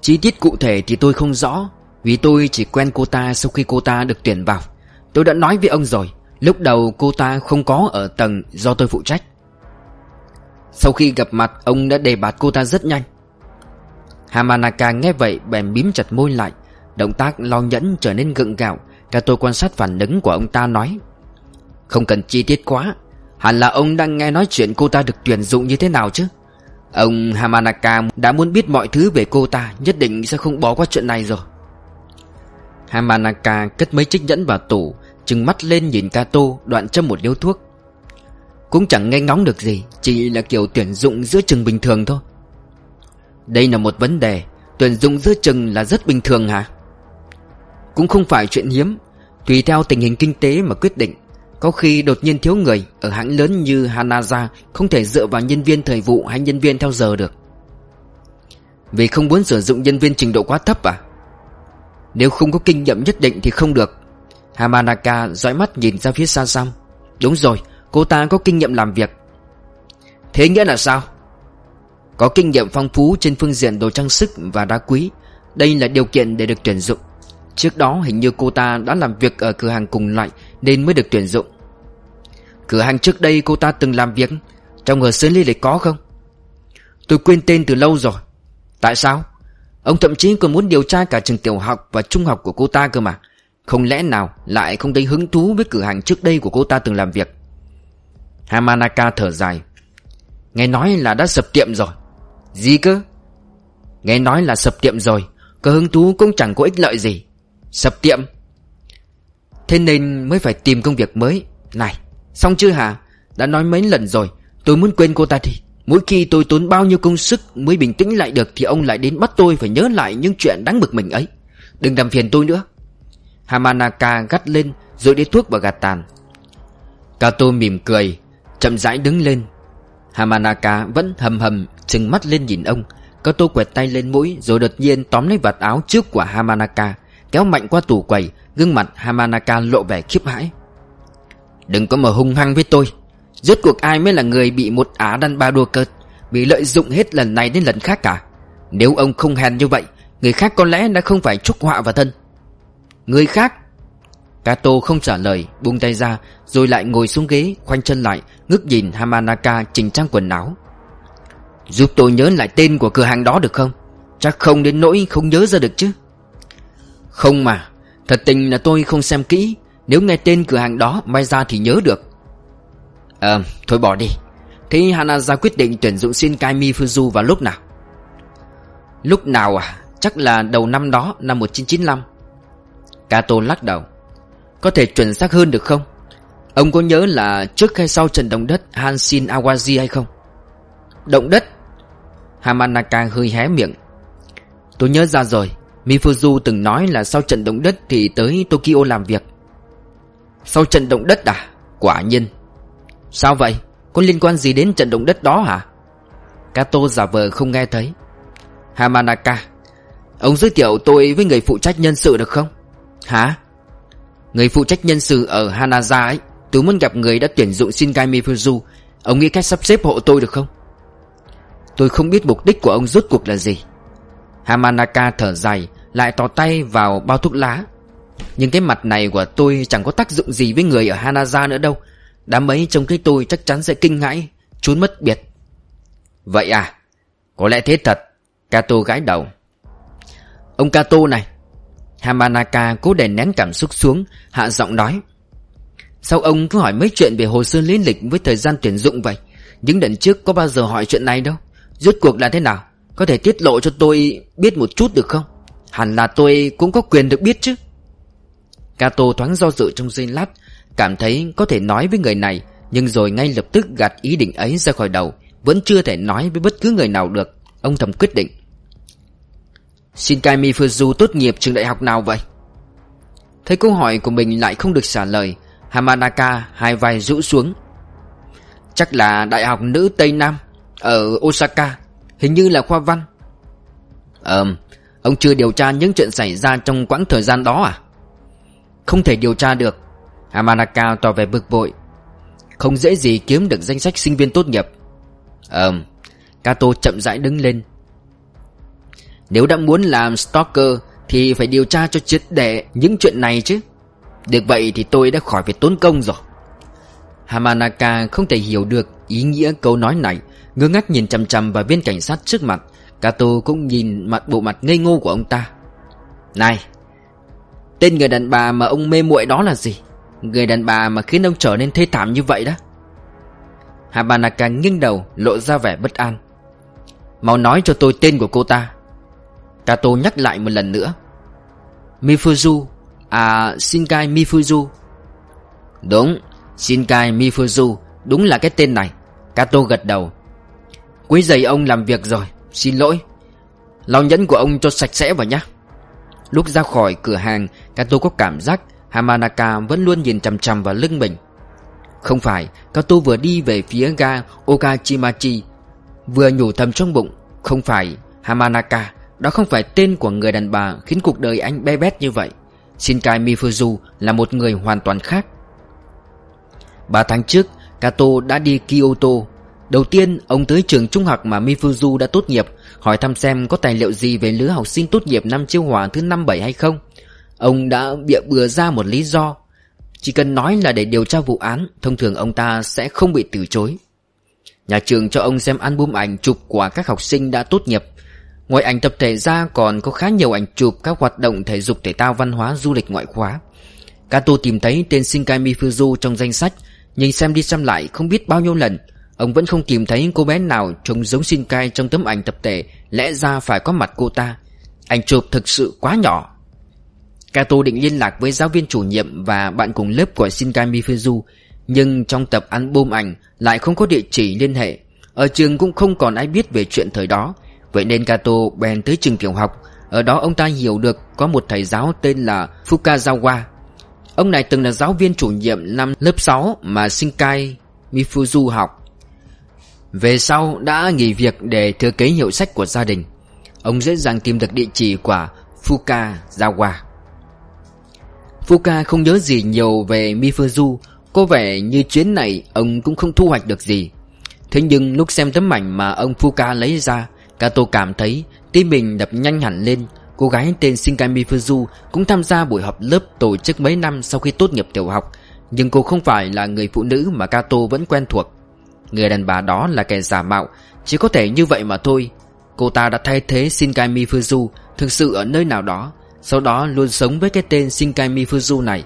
Chi tiết cụ thể thì tôi không rõ, Vì tôi chỉ quen cô ta sau khi cô ta được tuyển vào. Tôi đã nói với ông rồi, Lúc đầu cô ta không có ở tầng do tôi phụ trách. Sau khi gặp mặt, ông đã đề bạt cô ta rất nhanh. Hamanaka nghe vậy, bèn bím chặt môi lại Động tác lo nhẫn trở nên gượng gạo, Cả tôi quan sát phản ứng của ông ta nói. Không cần chi tiết quá, Hẳn là ông đang nghe nói chuyện cô ta được tuyển dụng như thế nào chứ? Ông Hamanaka đã muốn biết mọi thứ về cô ta, Nhất định sẽ không bỏ qua chuyện này rồi. Hamanaka cất mấy chiếc nhẫn vào tủ, Trừng mắt lên nhìn Kato, đoạn châm một điếu thuốc. Cũng chẳng nghe ngóng được gì, Chỉ là kiểu tuyển dụng giữa chừng bình thường thôi. Đây là một vấn đề, Tuyển dụng giữa chừng là rất bình thường hả? Cũng không phải chuyện hiếm. Tùy theo tình hình kinh tế mà quyết định, Có khi đột nhiên thiếu người Ở hãng lớn như Hanaza Không thể dựa vào nhân viên thời vụ hay nhân viên theo giờ được. Vì không muốn sử dụng nhân viên trình độ quá thấp à? Nếu không có kinh nghiệm nhất định thì không được. Hamanaka dõi mắt nhìn ra phía xa xăm. Đúng rồi, Cô ta có kinh nghiệm làm việc. Thế nghĩa là sao? Có kinh nghiệm phong phú trên phương diện đồ trang sức và đá quý. Đây là điều kiện để được tuyển dụng. Trước đó hình như cô ta đã làm việc ở cửa hàng cùng loại Nên mới được tuyển dụng. Cửa hàng trước đây cô ta từng làm việc, Trong hồ sơ lý lịch có không? Tôi quên tên từ lâu rồi. Tại sao? Ông thậm chí còn muốn điều tra cả trường tiểu học và trung học của cô ta cơ mà. Không lẽ nào lại không thấy hứng thú với cửa hàng trước đây của cô ta từng làm việc? Hamanaka thở dài. Nghe nói là đã sập tiệm rồi. Gì cơ? Nghe nói là sập tiệm rồi. Có hứng thú cũng chẳng có ích lợi gì. Sập tiệm. Thế nên mới phải tìm công việc mới. Này, Xong chưa hả? Đã nói mấy lần rồi. Tôi muốn quên cô ta đi. Mỗi khi tôi tốn bao nhiêu công sức mới bình tĩnh lại được Thì ông lại đến bắt tôi phải nhớ lại những chuyện đáng bực mình ấy. Đừng làm phiền tôi nữa. Hamanaka gắt lên Rồi đi thuốc vào gạt tàn. Kato mỉm cười, Chậm rãi đứng lên. Hamanaka vẫn hầm hầm, Trừng mắt lên nhìn ông. Kato quẹt tay lên mũi Rồi đột nhiên tóm lấy vạt áo trước của Hamanaka. Kéo mạnh qua tủ quầy, Gương mặt Hamanaka lộ vẻ khiếp hãi. Đừng có mà hung hăng với tôi. Rốt cuộc ai mới là người bị một á đàn ba đua cợt, Bị lợi dụng hết lần này đến lần khác cả? Nếu ông không hèn như vậy, Người khác có lẽ đã không phải chúc họa vào thân. Người khác? Kato không trả lời, Buông tay ra, Rồi lại ngồi xuống ghế, Khoanh chân lại, Ngước nhìn Hamanaka chỉnh trang quần áo. Giúp tôi nhớ lại tên của cửa hàng đó được không? Chắc không đến nỗi không nhớ ra được chứ. Không mà, Thật tình là tôi không xem kỹ. Nếu nghe tên cửa hàng đó, May ra thì nhớ được. Ờ thôi bỏ đi. Thế Hanaza quyết định tuyển dụng Shinkai Mifuzu vào lúc nào? Lúc nào à? Chắc là đầu năm đó, Năm 1995 Kato lắc đầu. Có thể chuẩn xác hơn được không? Ông có nhớ là trước hay sau trận động đất Hanshin Awaji hay không? Động đất? Hamanaka hơi hé miệng. Tôi nhớ ra rồi. Mifuzu từng nói là sau trận động đất Thì tới Tokyo làm việc. Sau trận động đất à? Quả nhiên. Sao vậy? Có liên quan gì đến trận động đất đó hả? Kato giả vờ không nghe thấy. Hamanaka, Ông giới thiệu tôi với người phụ trách nhân sự được không? Hả? Người phụ trách nhân sự ở Hanaza ấy, Tôi muốn gặp người đã tuyển dụng Shinkai Mifuzu. Ông nghĩ cách sắp xếp hộ tôi được không? Tôi không biết mục đích của ông rốt cuộc là gì. Hamanaka thở dài. Lại tỏ tay vào bao thuốc lá. Nhưng cái mặt này của tôi chẳng có tác dụng gì với người ở Hanaza nữa đâu. Đám ấy trông thấy tôi chắc chắn sẽ kinh hãi Trốn mất biệt. Vậy à Có lẽ thế thật, Kato gãi đầu. Ông Kato này, Hamanaka cố đè nén cảm xúc xuống, Hạ giọng nói. Sao ông cứ hỏi mấy chuyện về hồ sơ lý lịch Với thời gian tuyển dụng vậy? Những lần trước có bao giờ hỏi chuyện này đâu? Rốt cuộc là thế nào? Có thể tiết lộ cho tôi biết một chút được không? Hẳn là tôi cũng có quyền được biết chứ. Kato thoáng do dự trong giây lát, Cảm thấy có thể nói với người này, Nhưng rồi ngay lập tức gạt ý định ấy ra khỏi đầu, Vẫn chưa thể nói với bất cứ người nào được. Ông thầm quyết định. Shinkai Fuzu tốt nghiệp trường đại học nào vậy? Thấy câu hỏi của mình lại không được trả lời, Hamanaka hai vai rũ xuống. Chắc là đại học nữ Tây Nam, Ở Osaka, Hình như là khoa văn. Ờm Ông chưa điều tra những chuyện xảy ra trong quãng thời gian đó à? Không thể điều tra được. Hamanaka tỏ vẻ bực bội. Không dễ gì kiếm được danh sách sinh viên tốt nghiệp. Ờm, Kato chậm rãi đứng lên. Nếu đã muốn làm stalker Thì phải điều tra cho triệt để những chuyện này chứ. Được vậy thì tôi đã khỏi phải tốn công rồi. Hamanaka không thể hiểu được ý nghĩa câu nói này, Ngơ ngác nhìn chằm chằm vào viên cảnh sát trước mặt Kato cũng nhìn mặt bộ mặt ngây ngô của ông ta. Này, Tên người đàn bà mà ông mê muội đó là gì? Người đàn bà mà khiến ông trở nên thê thảm như vậy đó. Habanaka nghiêng đầu, lộ ra vẻ bất an. Mau nói cho tôi tên của cô ta. Kato nhắc lại một lần nữa. Mifuzu À Shinkai Mifuzu. Đúng, Shinkai Mifuzu Đúng là cái tên này. Kato gật đầu. Quý giày ông làm việc rồi. Xin lỗi. Lau nhẫn của ông cho sạch sẽ vào nhé Lúc ra khỏi cửa hàng, Kato có cảm giác Hamanaka vẫn luôn nhìn chằm chằm vào lưng mình. Không phải, Kato vừa đi về phía ga Okachimachi, Vừa nhủ thầm trong bụng, Không phải, Hamanaka, Đó không phải tên của người đàn bà Khiến cuộc đời anh bé bét như vậy. Shinkai Mifuzu là một người hoàn toàn khác. Ba tháng trước, Kato đã đi Kyoto Đầu tiên, ông tới trường trung học mà Mifuzu đã tốt nghiệp, Hỏi thăm xem có tài liệu gì về lứa học sinh tốt nghiệp năm chiêu hòa thứ năm bảy hay không. Ông đã bịa bừa ra một lý do. Chỉ cần nói là để điều tra vụ án, Thông thường ông ta sẽ không bị từ chối. Nhà trường cho ông xem album ảnh chụp của các học sinh đã tốt nghiệp. Ngoài ảnh tập thể ra còn có khá nhiều ảnh chụp các hoạt động thể dục thể thao văn hóa, du lịch, ngoại khóa. Kato tìm thấy tên Shinkai Mifuzu trong danh sách, Nhưng xem đi xem lại không biết bao nhiêu lần. Ông vẫn không tìm thấy cô bé nào trông giống Shinkai trong tấm ảnh tập thể, Lẽ ra phải có mặt cô ta. Ảnh chụp thực sự quá nhỏ. Kato định liên lạc với giáo viên chủ nhiệm và bạn cùng lớp của Shinkai Mifuzu, Nhưng trong tập album ảnh lại không có địa chỉ liên hệ. Ở trường cũng không còn ai biết về chuyện thời đó. Vậy nên Kato bèn tới trường tiểu học. Ở đó ông ta hiểu được có một thầy giáo tên là Fukazawa. Ông này từng là giáo viên chủ nhiệm năm lớp 6 mà Shinkai Mifuzu học. Về sau đã nghỉ việc để thừa kế hiệu sách của gia đình. Ông dễ dàng tìm được địa chỉ của Fukazawa. Fuka không nhớ gì nhiều về Mifuzu. Có vẻ như chuyến này ông cũng không thu hoạch được gì. Thế nhưng lúc xem tấm ảnh mà ông Fuka lấy ra, Kato cảm thấy tim mình đập nhanh hẳn lên. Cô gái tên Shinkai Mifuzu cũng tham gia buổi họp lớp tổ chức mấy năm sau khi tốt nghiệp tiểu học. Nhưng cô không phải là người phụ nữ mà Kato vẫn quen thuộc. Người đàn bà đó là kẻ giả mạo. Chỉ có thể như vậy mà thôi. Cô ta đã thay thế Shinkai Mifuzu Thực sự ở nơi nào đó Sau đó luôn sống với cái tên Shinkai Mifuzu này.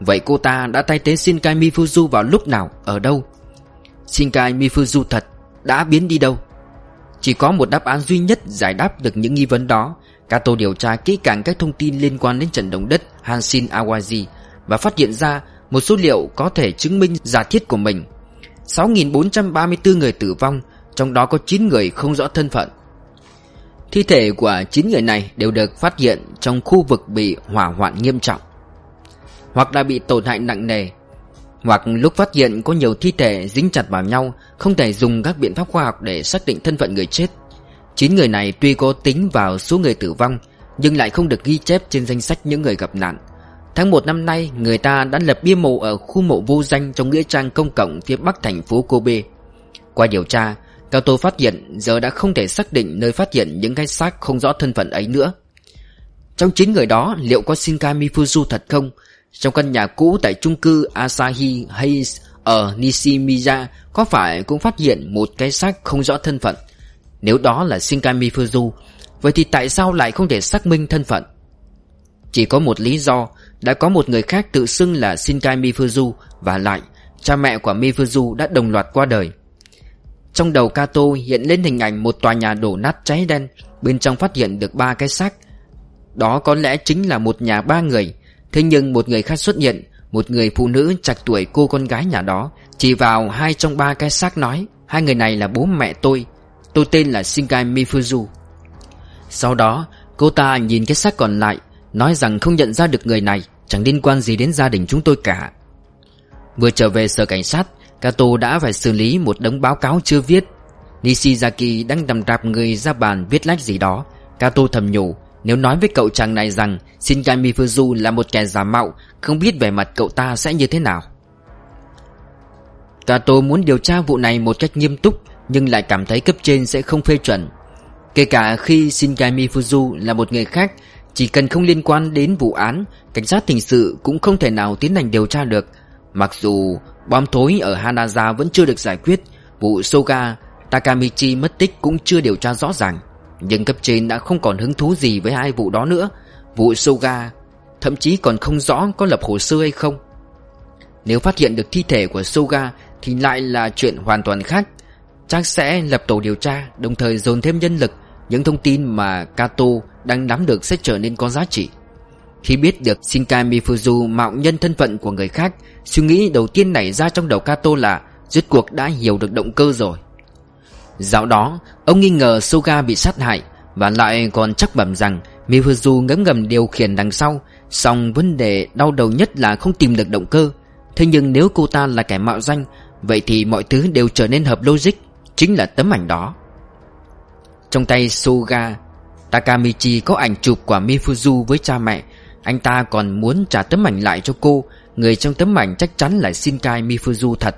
Vậy cô ta đã thay thế Shinkai Mifuzu vào lúc nào, ở đâu? Shinkai Mifuzu thật, đã biến đi đâu? Chỉ có một đáp án duy nhất giải đáp được những nghi vấn đó. Kato điều tra kỹ càng các thông tin liên quan đến trận động đất Hanshin Awaji Và phát hiện ra một số liệu có thể chứng minh giả thiết của mình. 6.434 người tử vong, Trong đó có 9 người không rõ thân phận. Thi thể của 9 người này đều được phát hiện trong khu vực bị hỏa hoạn nghiêm trọng, Hoặc đã bị tổn hại nặng nề, Hoặc lúc phát hiện có nhiều thi thể dính chặt vào nhau, Không thể dùng các biện pháp khoa học để xác định thân phận người chết. 9 người này tuy có tính vào số người tử vong, Nhưng lại không được ghi chép trên danh sách những người gặp nạn. Tháng 1 năm nay người ta đã lập bia mộ ở khu mộ vô danh trong nghĩa trang công cộng phía bắc thành phố Kobe Qua điều tra Cao Tô phát hiện giờ đã không thể xác định nơi phát hiện những cái xác không rõ thân phận ấy nữa. Trong chín người đó liệu có Shinka Mifuzu thật không? Trong căn nhà cũ tại chung cư Asahi Hayes ở Nishimiya có phải cũng phát hiện một cái xác không rõ thân phận? Nếu đó là Shinka Mifuzu, vậy thì tại sao lại không thể xác minh thân phận? Chỉ có một lý do, đã có một người khác tự xưng là Shinkai Mifuzu và lại, cha mẹ của Mifuzu đã đồng loạt qua đời. Trong đầu Kato hiện lên hình ảnh một tòa nhà đổ nát cháy đen, Bên trong phát hiện được ba cái xác. Đó có lẽ chính là một nhà ba người. Thế nhưng một người khác xuất hiện, Một người phụ nữ chặt tuổi cô con gái nhà đó, Chỉ vào hai trong ba cái xác nói, Hai người này là bố mẹ tôi. Tôi tên là Shinkai Mifuzu. Sau đó, cô ta nhìn cái xác còn lại, Nói rằng không nhận ra được người này. Chẳng liên quan gì đến gia đình chúng tôi cả. Vừa trở về sở cảnh sát, Kato đã phải xử lý một đống báo cáo chưa viết. Nishizaki đang đầm rạp người ra bàn viết lách gì đó. Kato thầm nhủ, Nếu nói với cậu chàng này rằng Shinjami Fuzu là một kẻ giả mạo, Không biết vẻ mặt cậu ta sẽ như thế nào. Kato muốn điều tra vụ này một cách nghiêm túc, Nhưng lại cảm thấy cấp trên sẽ không phê chuẩn. Kể cả khi Shinjami Fuzu là một người khác chỉ cần không liên quan đến vụ án, Cảnh sát hình sự cũng không thể nào tiến hành điều tra được. Mặc dù Bom thối ở Hanaza vẫn chưa được giải quyết, Vụ Soga Takamichi mất tích cũng chưa điều tra rõ ràng. Nhưng cấp trên đã không còn hứng thú gì với hai vụ đó nữa. Vụ Soga Thậm chí còn không rõ có lập hồ sơ hay không. Nếu phát hiện được thi thể của Soga Thì lại là chuyện hoàn toàn khác. Chắc sẽ lập tổ điều tra, Đồng thời dồn thêm nhân lực những thông tin mà Kato đang nắm được sẽ trở nên có giá trị. Khi biết được Shinkai Mifuzu mạo nhân thân phận của người khác, Suy nghĩ đầu tiên nảy ra trong đầu Kato là Rốt cuộc đã hiểu được động cơ rồi. Dạo đó, Ông nghi ngờ Soga bị sát hại Và lại còn chắc bẩm rằng Mifuzu ngấm ngầm điều khiển đằng sau, song vấn đề đau đầu nhất là không tìm được động cơ. Thế nhưng nếu cô ta là kẻ mạo danh, Vậy thì mọi thứ đều trở nên hợp logic, Chính là tấm ảnh đó. Trong tay Soga, Takamichi có ảnh chụp của Mifuzu với cha mẹ. Anh ta còn muốn trả tấm ảnh lại cho cô. Người trong tấm ảnh chắc chắn là Shinkai Mifuzu thật.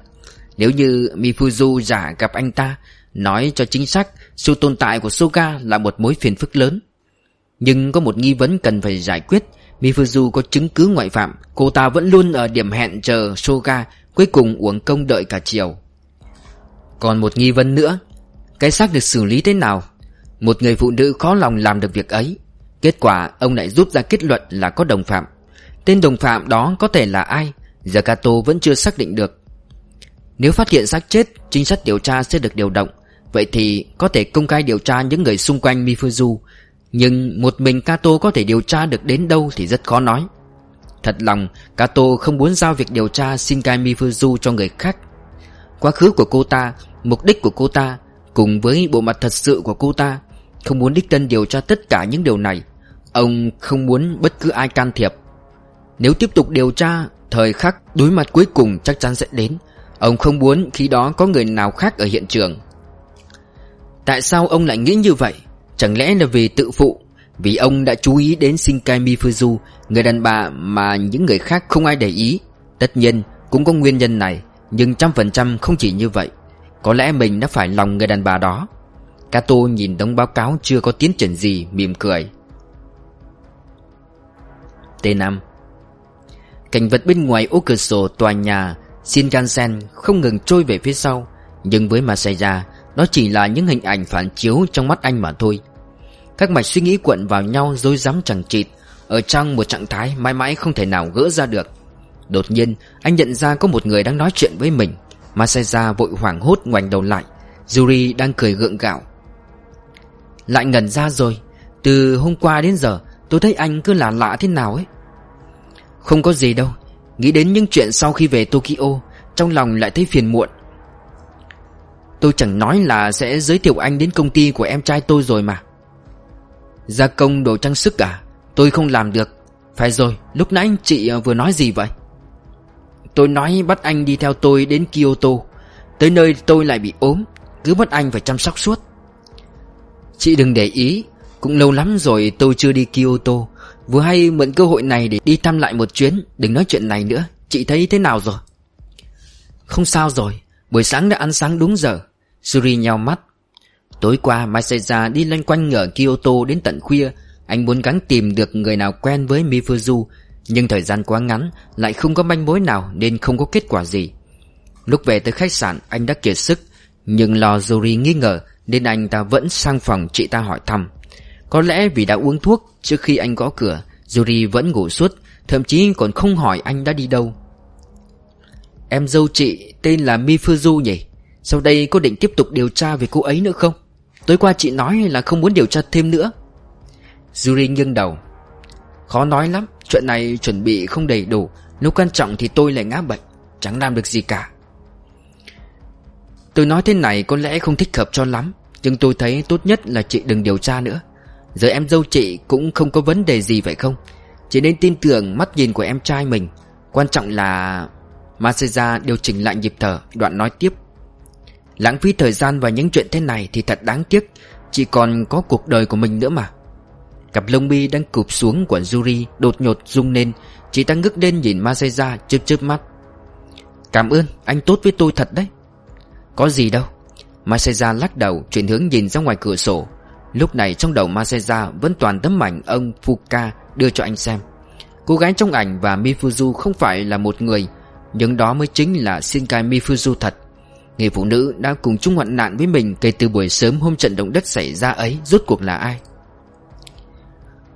Nếu như Mifuzu giả gặp anh ta, Nói cho chính xác, Sự tồn tại của Soga là một mối phiền phức lớn. Nhưng có một nghi vấn cần phải giải quyết. Mifuzu có chứng cứ ngoại phạm. Cô ta vẫn luôn ở điểm hẹn chờ Soga, Cuối cùng uống công đợi cả chiều. Còn một nghi vấn nữa. Cái xác được xử lý thế nào? Một người phụ nữ khó lòng làm được việc ấy. Kết quả, ông lại rút ra kết luận là có đồng phạm. Tên đồng phạm đó có thể là ai? Giờ Cato vẫn chưa xác định được. Nếu phát hiện xác chết, Trinh sát điều tra sẽ được điều động. Vậy thì có thể công khai điều tra những người xung quanh Mifuzu. Nhưng một mình Kato có thể điều tra được đến đâu thì rất khó nói. Thật lòng, Kato không muốn giao việc điều tra Shinkai Mifuzu cho người khác. Quá khứ của cô ta, Mục đích của cô ta, Cùng với bộ mặt thật sự của cô ta không muốn đích thân điều tra tất cả những điều này. Ông không muốn bất cứ ai can thiệp. Nếu tiếp tục điều tra, Thời khắc đối mặt cuối cùng chắc chắn sẽ đến. Ông không muốn khi đó có người nào khác ở hiện trường. Tại sao ông lại nghĩ như vậy? Chẳng lẽ là vì tự phụ? Vì ông đã chú ý đến Shinkai Mifuzu, Người đàn bà mà những người khác không ai để ý. Tất nhiên, cũng có nguyên nhân này, Nhưng trăm phần trăm không chỉ như vậy. Có lẽ mình đã phải lòng người đàn bà đó. Kato nhìn đống báo cáo chưa có tiến triển gì, mỉm cười. T5 Cảnh vật bên ngoài ô cửa sổ tòa nhà Shinkansen không ngừng trôi về phía sau, Nhưng với Masaya, Nó chỉ là những hình ảnh phản chiếu trong mắt anh mà thôi. Các mạch suy nghĩ cuộn vào nhau dối rắm chẳng chịt, Ở trong một trạng thái mãi mãi không thể nào gỡ ra được. Đột nhiên, anh nhận ra có một người đang nói chuyện với mình. Masaya vội hoảng hốt ngoảnh đầu lại. Yuri đang cười gượng gạo. Lại ngẩn ra rồi. Từ hôm qua đến giờ, Tôi thấy anh cứ lạ lạ thế nào ấy. Không có gì đâu. Nghĩ đến những chuyện sau khi về Tokyo, Trong lòng lại thấy phiền muộn. Tôi chẳng nói là sẽ giới thiệu anh đến công ty của em trai tôi rồi mà. Gia công đồ trang sức à? Tôi không làm được. Phải rồi, lúc nãy chị ờ, vừa nói gì vậy? Tôi nói bắt anh đi theo tôi đến Kyoto. Tới nơi tôi lại bị ốm, Cứ bắt anh phải chăm sóc suốt. Chị đừng để ý, Cũng lâu lắm rồi tôi chưa đi Kyoto. Vừa hay mượn cơ hội này để đi thăm lại một chuyến, Đừng nói chuyện này nữa. Chị thấy thế nào rồi? Không sao rồi, Buổi sáng đã ăn sáng đúng giờ. Suri nhau mắt. Tối qua Maiseja đi loanh quanh ở Kyoto đến tận khuya. Anh muốn gắng tìm được người nào quen với Mifuzu, Nhưng thời gian quá ngắn, Lại không có manh mối nào Nên không có kết quả gì. Lúc về tới khách sạn, anh đã kiệt sức, Nhưng lo Yuri nghi ngờ nên anh ta vẫn sang phòng chị ta hỏi thăm. Có lẽ vì đã uống thuốc Trước khi anh gõ cửa Yuri vẫn ngủ suốt, Thậm chí còn không hỏi anh đã đi đâu. Em dâu chị tên là Mifuzu nhỉ? Sau đây có định tiếp tục điều tra về cô ấy nữa không? Tối qua chị nói là không muốn điều tra thêm nữa. Yuri nghiêng đầu. Khó nói lắm, Chuyện này chuẩn bị không đầy đủ. Lúc quan trọng thì tôi lại ngã bệnh Chẳng làm được gì cả. Tôi nói thế này có lẽ không thích hợp cho lắm, Nhưng tôi thấy tốt nhất là chị đừng điều tra nữa. Giờ em dâu chị cũng không có vấn đề gì vậy không? Chỉ nên tin tưởng mắt nhìn của em trai mình. Quan trọng là Masaya điều chỉnh lại nhịp thở, Đoạn nói tiếp. Lãng phí thời gian vào những chuyện thế này Thì thật đáng tiếc chị còn có cuộc đời của mình nữa mà. Cặp lông mi đang cụp xuống của Yuri Đột nhột rung lên, Chị ta ngước lên nhìn Masaya chớp chớp mắt. Cảm ơn, anh tốt với tôi thật đấy. Có gì đâu. Masaya lắc đầu, chuyển hướng nhìn ra ngoài cửa sổ. Lúc này trong đầu Masaya vẫn toàn tấm ảnh ông Fuka đưa cho anh xem. Cô gái trong ảnh và Mifuzu không phải là một người, Nhưng đó mới chính là Shinkai Mifuzu thật. Người phụ nữ đã cùng chung hoạn nạn với mình Kể từ buổi sớm hôm trận động đất xảy ra ấy, Rốt cuộc là ai?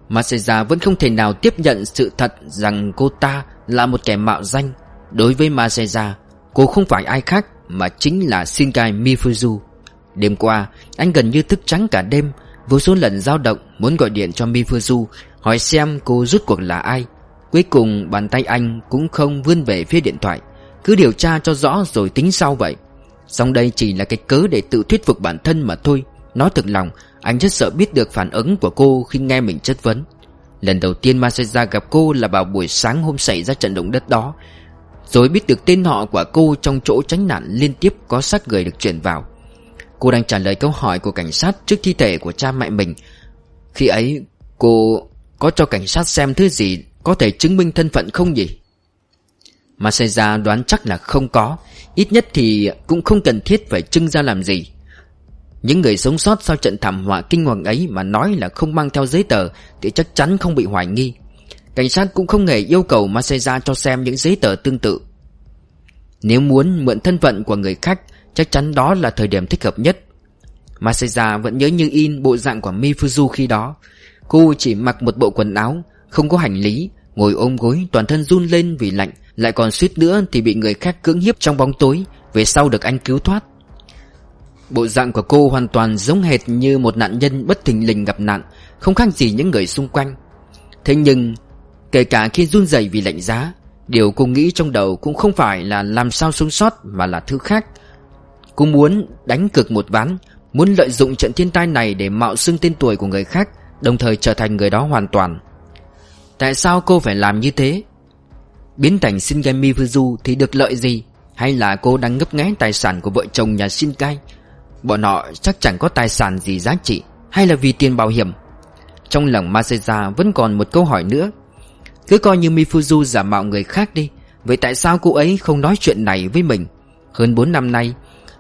Masaya vẫn không thể nào tiếp nhận sự thật Rằng cô ta là một kẻ mạo danh. Đối với Masaya, Cô không phải ai khác mà chính là Shinkai Mifuzu. Đêm qua, anh gần như thức trắng cả đêm, Vô số lần dao động muốn gọi điện cho Mifuzu, Hỏi xem cô rút cuộc là ai. Cuối cùng, bàn tay anh cũng không vươn về phía điện thoại, Cứ điều tra cho rõ rồi tính sau vậy. Xong đây chỉ là cái cớ để tự thuyết phục bản thân mà thôi. Nói thực lòng, Anh rất sợ biết được phản ứng của cô khi nghe mình chất vấn. Lần đầu tiên Masaya gặp cô là vào buổi sáng hôm xảy ra trận động đất đó. Rồi biết được tên họ của cô trong chỗ tránh nạn liên tiếp có xác người được chuyển vào. Cô đang trả lời câu hỏi của cảnh sát trước thi thể của cha mẹ mình. Khi ấy, cô có cho cảnh sát xem thứ gì có thể chứng minh thân phận không nhỉ? Masaya đoán chắc là không có. Ít nhất thì cũng không cần thiết phải trưng ra làm gì. Những người sống sót sau trận thảm họa kinh hoàng ấy mà nói là không mang theo giấy tờ Thì chắc chắn không bị hoài nghi. Cảnh sát cũng không hề yêu cầu Maseja cho xem những giấy tờ tương tự. Nếu muốn mượn thân phận của người khác Chắc chắn đó là thời điểm thích hợp nhất. Maseja vẫn nhớ như in bộ dạng của Mifuzu khi đó. Cô chỉ mặc một bộ quần áo, Không có hành lý, Ngồi ôm gối, toàn thân run lên vì lạnh, Lại còn suýt nữa thì bị người khác cưỡng hiếp trong bóng tối, Về sau được anh cứu thoát. Bộ dạng của cô hoàn toàn giống hệt như một nạn nhân bất thình lình gặp nạn, Không khác gì những người xung quanh. Thế nhưng Kể cả khi run rẩy vì lạnh giá, Điều cô nghĩ trong đầu cũng không phải là làm sao sống sót Mà là thứ khác. Cô muốn đánh cực một ván, Muốn lợi dụng trận thiên tai này để mạo xưng tên tuổi của người khác, Đồng thời trở thành người đó hoàn toàn. Tại sao cô phải làm như thế? Biến thành Shingami Fuzu thì được lợi gì? Hay là cô đang ngấp nghé tài sản của vợ chồng nhà Shinkai? Bọn họ chắc chẳng có tài sản gì giá trị, Hay là vì tiền bảo hiểm? Trong lòng Maseja vẫn còn một câu hỏi nữa. Cứ coi như Mifuzu giả mạo người khác đi. Vậy tại sao cô ấy không nói chuyện này với mình? Hơn 4 năm nay,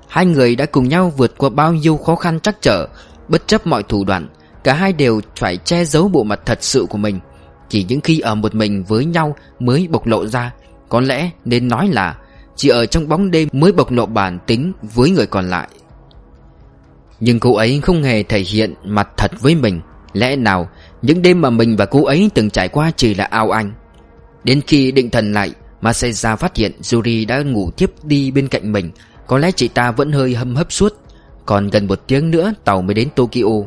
Hai người đã cùng nhau vượt qua bao nhiêu khó khăn trắc trở, Bất chấp mọi thủ đoạn, Cả hai đều phải che giấu bộ mặt thật sự của mình. Chỉ những khi ở một mình với nhau mới bộc lộ ra. Có lẽ nên nói là, Chỉ ở trong bóng đêm mới bộc lộ bản tính với người còn lại. Nhưng cô ấy không hề thể hiện mặt thật với mình. Lẽ nào, những đêm mà mình và cô ấy từng trải qua chỉ là ao anh? Đến khi định thần lại Masaya phát hiện Yuri đã ngủ tiếp đi bên cạnh mình. Có lẽ chị ta vẫn hơi hâm hấp suốt. Còn gần một tiếng nữa, tàu mới đến Tokyo.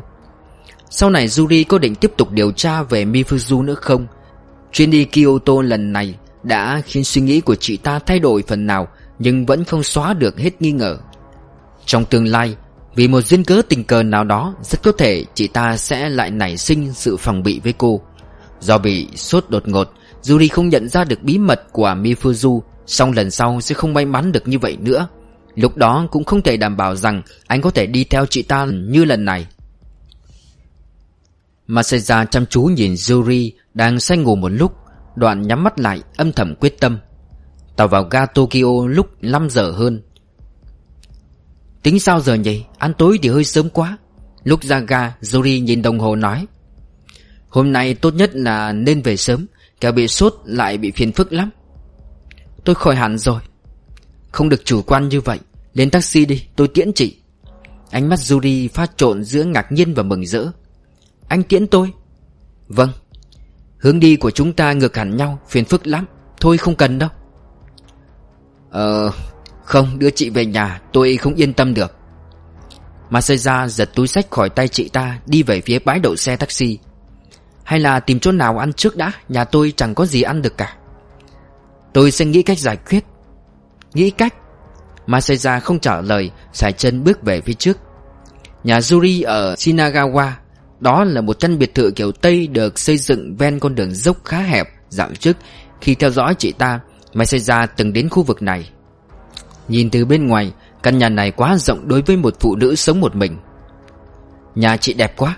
Sau này Yuri có định tiếp tục điều tra về Mifuzu nữa không? Chuyến đi Kyoto lần này Đã khiến suy nghĩ của chị ta thay đổi phần nào, Nhưng vẫn không xóa được hết nghi ngờ. Trong tương lai vì một duyên cớ tình cờ nào đó, Rất có thể chị ta sẽ lại nảy sinh sự phòng bị với cô. Do bị sốt đột ngột Yuri không nhận ra được bí mật của Mifuzu, song lần sau sẽ không may mắn được như vậy nữa. Lúc đó cũng không thể đảm bảo rằng Anh có thể đi theo chị ta như lần này. Masaya chăm chú nhìn Yuri Đang say ngủ một lúc, Đoạn nhắm mắt lại âm thầm quyết tâm. Tàu vào ga Tokyo lúc 5 giờ hơn. Tính sao giờ nhỉ? Ăn tối thì hơi sớm quá. Lúc ra ga Yuri nhìn đồng hồ nói, Hôm nay tốt nhất là nên về sớm, Kẻo bị sốt lại bị phiền phức lắm. Tôi khỏi hẳn rồi. Không được chủ quan như vậy, Lên taxi đi, tôi tiễn chị. Ánh mắt Yuri pha trộn giữa ngạc nhiên và mừng rỡ. Anh tiễn tôi. Vâng. Hướng đi của chúng ta ngược hẳn nhau, Phiền phức lắm, Thôi không cần đâu. Ờ không, đưa chị về nhà, Tôi không yên tâm được. Masaya giật túi sách khỏi tay chị ta, Đi về phía bãi đậu xe taxi. Hay là tìm chỗ nào ăn trước đã, Nhà tôi chẳng có gì ăn được cả. Tôi sẽ nghĩ cách giải quyết. Nghĩ cách? Masaya không trả lời, Xài chân bước về phía trước. Nhà Yuri ở Shinagawa, Đó là một căn biệt thự kiểu Tây Được xây dựng ven con đường dốc khá hẹp, Dạo trước. Khi theo dõi chị ta, Masaya từng đến khu vực này. Nhìn từ bên ngoài, Căn nhà này quá rộng đối với một phụ nữ sống một mình. Nhà chị đẹp quá.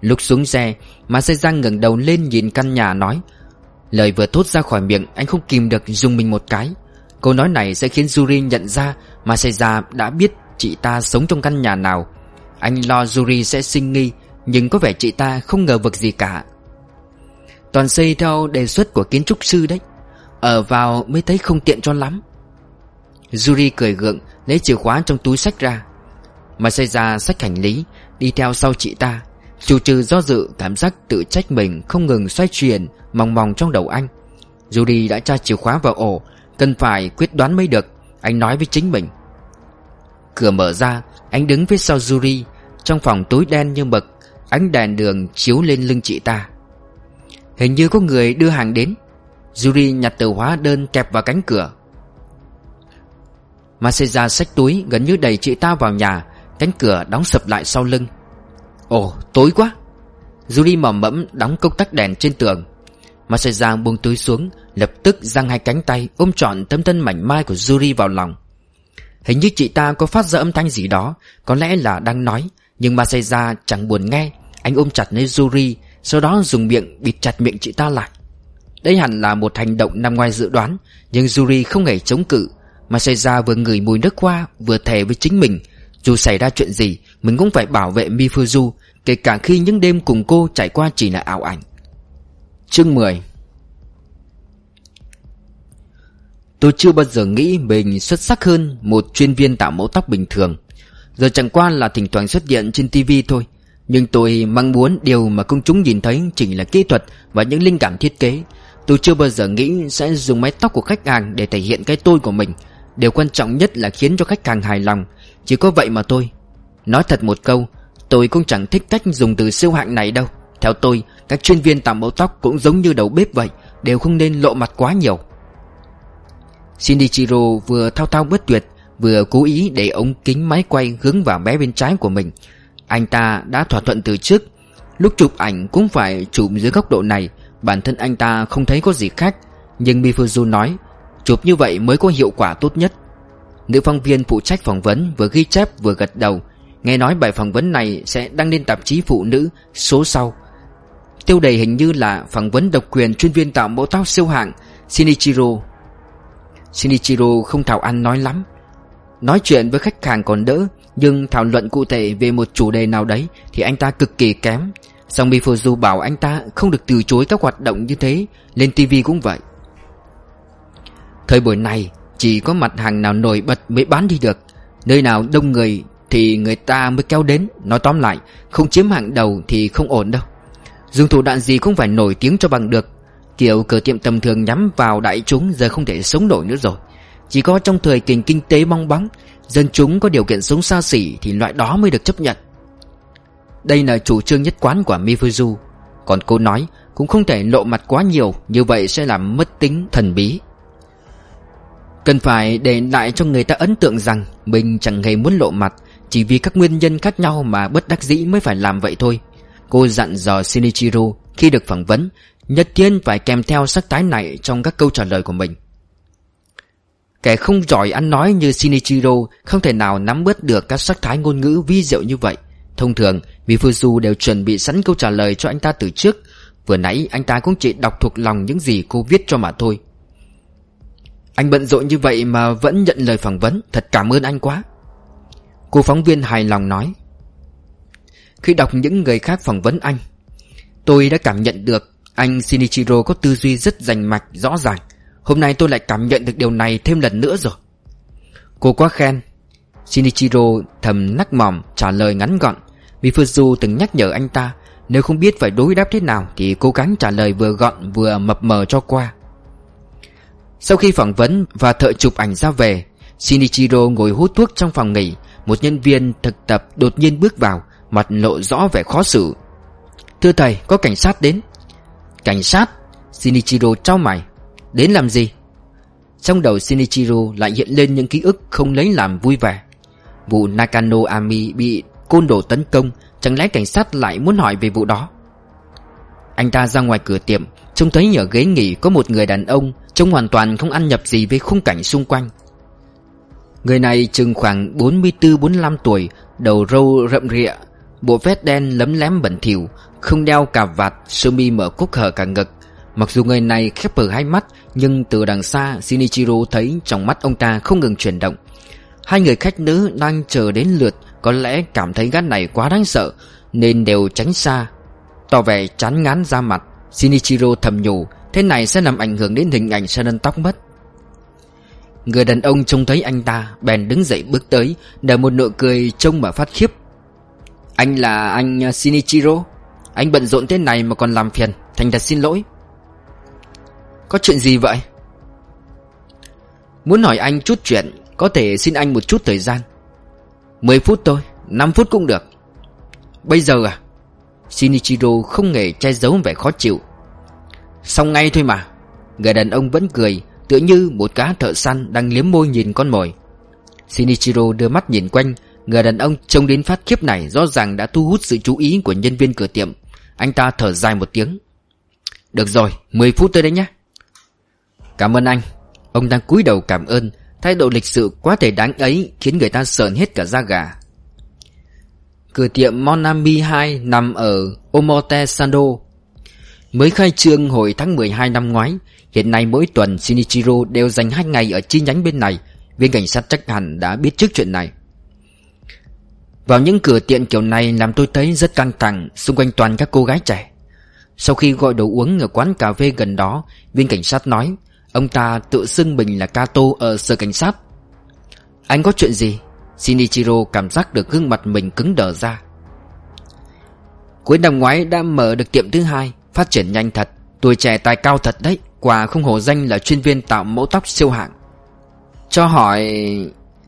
Lúc xuống xe Mà xe Giang ngẩng đầu lên nhìn căn nhà nói, Lời vừa thốt ra khỏi miệng, Anh không kìm được dùng mình một cái. Câu nói này sẽ khiến Yuri nhận ra Mà Sê ra đã biết chị ta sống trong căn nhà nào. Anh lo Yuri sẽ sinh nghi, Nhưng có vẻ chị ta không ngờ vực gì cả. Toàn xây theo đề xuất của kiến trúc sư đấy. Ở vào mới thấy không tiện cho lắm. Yuri cười gượng, Lấy chìa khóa trong túi sách ra. Mà xây ra sách hành lý, Đi theo sau chị ta. Chủ trừ do dự, cảm giác tự trách mình không ngừng xoay chuyển, mòng mòng trong đầu anh. Yuri đã tra chìa khóa vào ổ, Cần phải quyết đoán mới được. Anh nói với chính mình. Cửa mở ra, Anh đứng phía sau Yuri. Trong phòng tối đen như mực, Ánh đèn đường chiếu lên lưng chị ta. Hình như có người đưa hàng đến. Yuri nhặt từ hóa đơn kẹp vào cánh cửa. Maseja xách túi gần như đẩy chị ta vào nhà, Cánh cửa đóng sập lại sau lưng. Ồ, tối quá. Yuri mỏm mẫm đóng công tắc đèn trên tường. Maseja buông túi xuống, Lập tức giang hai cánh tay Ôm trọn tấm thân mảnh mai của Yuri vào lòng. Hình như chị ta có phát ra âm thanh gì đó, Có lẽ là đang nói, Nhưng Maseja chẳng buồn nghe. Anh ôm chặt lấy Yuri Sau đó dùng miệng bịt chặt miệng chị ta lại. Đây hẳn là một hành động nằm ngoài dự đoán, Nhưng Yuri không hề chống cự mà xảy ra vừa ngửi mùi nước hoa, Vừa thề với chính mình. Dù xảy ra chuyện gì, Mình cũng phải bảo vệ Mifuzu, Kể cả khi những đêm cùng cô trải qua chỉ là ảo ảnh. Chương 10 Tôi chưa bao giờ nghĩ mình xuất sắc hơn một chuyên viên tạo mẫu tóc bình thường. Giờ chẳng qua là thỉnh thoảng xuất hiện trên TV thôi. Nhưng tôi mong muốn điều mà công chúng nhìn thấy chỉ là kỹ thuật và những linh cảm thiết kế. Tôi chưa bao giờ nghĩ sẽ dùng mái tóc của khách hàng để thể hiện cái tôi của mình. Điều quan trọng nhất là khiến cho khách hàng hài lòng. Chỉ có vậy mà tôi Nói thật một câu, Tôi cũng chẳng thích cách dùng từ siêu hạng này đâu. Theo tôi, Các chuyên viên tạo mẫu tóc cũng giống như đầu bếp vậy, Đều không nên lộ mặt quá nhiều. Shinichiro vừa thao thao bất tuyệt, Vừa cố ý để ống kính máy quay hướng vào bé bên trái của mình. Anh ta đã thỏa thuận từ trước. Lúc chụp ảnh cũng phải chụp dưới góc độ này, Bản thân anh ta không thấy có gì khác. Nhưng Mifuzu nói Chụp như vậy mới có hiệu quả tốt nhất. Nữ phóng viên phụ trách phỏng vấn Vừa ghi chép vừa gật đầu. Nghe nói bài phỏng vấn này sẽ đăng lên tạp chí phụ nữ số sau. Tiêu đề hình như là phỏng vấn độc quyền chuyên viên tạo mẫu tóc siêu hạng Shinichiro. Shinichiro không thảo ăn nói lắm. Nói chuyện với khách hàng còn đỡ, Nhưng thảo luận cụ thể về một chủ đề nào đấy Thì anh ta cực kỳ kém. Song Mifuzu bảo anh ta không được từ chối các hoạt động như thế, Lên TV cũng vậy. Thời buổi này, Chỉ có mặt hàng nào nổi bật mới bán đi được. Nơi nào đông người Thì người ta mới kéo đến. Nói tóm lại, Không chiếm hàng đầu thì không ổn đâu. Dùng thủ đoạn gì cũng phải nổi tiếng cho bằng được. Kiểu cửa tiệm tầm thường nhắm vào đại chúng Giờ không thể sống nổi nữa rồi. Chỉ có trong thời kỳ kinh tế bong bóng, Dân chúng có điều kiện sống xa xỉ Thì loại đó mới được chấp nhận. Đây là chủ trương nhất quán của Mifuzu. Còn cô nói, Cũng không thể lộ mặt quá nhiều, Như vậy sẽ làm mất tính thần bí. Cần phải để lại cho người ta ấn tượng rằng Mình chẳng hề muốn lộ mặt, Chỉ vì các nguyên nhân khác nhau mà bất đắc dĩ mới phải làm vậy thôi. Cô dặn dò Shinichiro, khi được phỏng vấn Nhất thiên phải kèm theo sắc thái này trong các câu trả lời của mình. Kẻ không giỏi ăn nói như Shinichiro Không thể nào nắm bớt được các sắc thái ngôn ngữ vi diệu như vậy. Thông thường Mifuzu đều chuẩn bị sẵn câu trả lời cho anh ta từ trước, Vừa nãy anh ta cũng chỉ đọc thuộc lòng những gì cô viết cho mà thôi. Anh bận rộn như vậy mà vẫn nhận lời phỏng vấn Thật cảm ơn anh quá. Cô phóng viên hài lòng nói Khi đọc những người khác phỏng vấn anh Tôi đã cảm nhận được Anh Shinichiro có tư duy rất rành mạch, rõ ràng. Hôm nay tôi lại cảm nhận được điều này thêm lần nữa rồi. Cô quá khen. Shinichiro thầm nắc mỏm trả lời ngắn gọn Mifuzu từng nhắc nhở anh ta Nếu không biết phải đối đáp thế nào Thì cố gắng trả lời vừa gọn vừa mập mờ cho qua. Sau khi phỏng vấn và thợ chụp ảnh ra về, Shinichiro ngồi hút thuốc trong phòng nghỉ. Một nhân viên thực tập đột nhiên bước vào, Mặt lộ rõ vẻ khó xử. Thưa thầy, có cảnh sát đến. Cảnh sát? Shinichiro trao mày. Đến làm gì? Trong đầu Shinichiro lại hiện lên những ký ức không lấy làm vui vẻ. Vụ Nakano Ami bị côn đồ tấn công, Chẳng lẽ cảnh sát lại muốn hỏi về vụ đó? Anh ta ra ngoài cửa tiệm, Trông thấy ở ghế nghỉ có một người đàn ông Trông hoàn toàn không ăn nhập gì với khung cảnh xung quanh. Người này chừng khoảng 44-45 tuổi, Đầu râu rậm rịa, Bộ vest đen lấm lém bẩn thỉu, Không đeo cà vạt, Sơ mi mở cúc hở cả ngực. Mặc dù người này khép hờ hai mắt, Nhưng từ đằng xa Shinichiro thấy trong mắt ông ta không ngừng chuyển động. Hai người khách nữ đang chờ đến lượt, Có lẽ cảm thấy gắt này quá đáng sợ, Nên đều tránh xa. Tỏ vẻ chán ngán ra mặt, Shinichiro thầm nhủ Thế này sẽ làm ảnh hưởng đến hình ảnh Shannon tóc mất. Người đàn ông trông thấy anh ta, Bèn đứng dậy bước tới Để một nụ cười trông mà phát khiếp. Anh là anh à, Shinichiro. Anh bận rộn thế này mà còn làm phiền, Thành thật xin lỗi. Có chuyện gì vậy? Muốn hỏi anh chút chuyện, Có thể xin anh một chút thời gian. 10 phút thôi 5 phút cũng được. Bây giờ à? Shinichiro không hề che giấu vẻ khó chịu. Xong ngay thôi mà. Người đàn ông vẫn cười, Tựa như một cá thợ săn đang liếm môi nhìn con mồi. Shinichiro đưa mắt nhìn quanh. Người đàn ông trông đến phát khiếp này Rõ ràng đã thu hút sự chú ý của nhân viên cửa tiệm. Anh ta thở dài một tiếng. Được rồi 10 phút tới đấy nhé. Cảm ơn anh. Ông đang cúi đầu cảm ơn. Thái độ lịch sự quá thể đáng ấy Khiến người ta sợn hết cả da gà. Cửa tiệm Monami 2 nằm ở Omote Sando Mới khai trương hồi tháng 12 năm ngoái, Hiện nay mỗi tuần Shinichiro đều dành hai ngày ở chi nhánh bên này. Viên cảnh sát chắc hẳn đã biết trước chuyện này. Vào những cửa tiệm kiểu này làm tôi thấy rất căng thẳng Xung quanh toàn các cô gái trẻ. Sau khi gọi đồ uống ở quán cà phê gần đó, Viên cảnh sát nói, Ông ta tự xưng mình là Kato ở sở cảnh sát. Anh có chuyện gì? Shinichiro cảm giác được gương mặt mình cứng đờ ra. Cuối năm ngoái đã mở được tiệm thứ hai. Phát triển nhanh thật. Tuổi trẻ tài cao thật đấy, Quả không hổ danh là chuyên viên tạo mẫu tóc siêu hạng. Cho hỏi...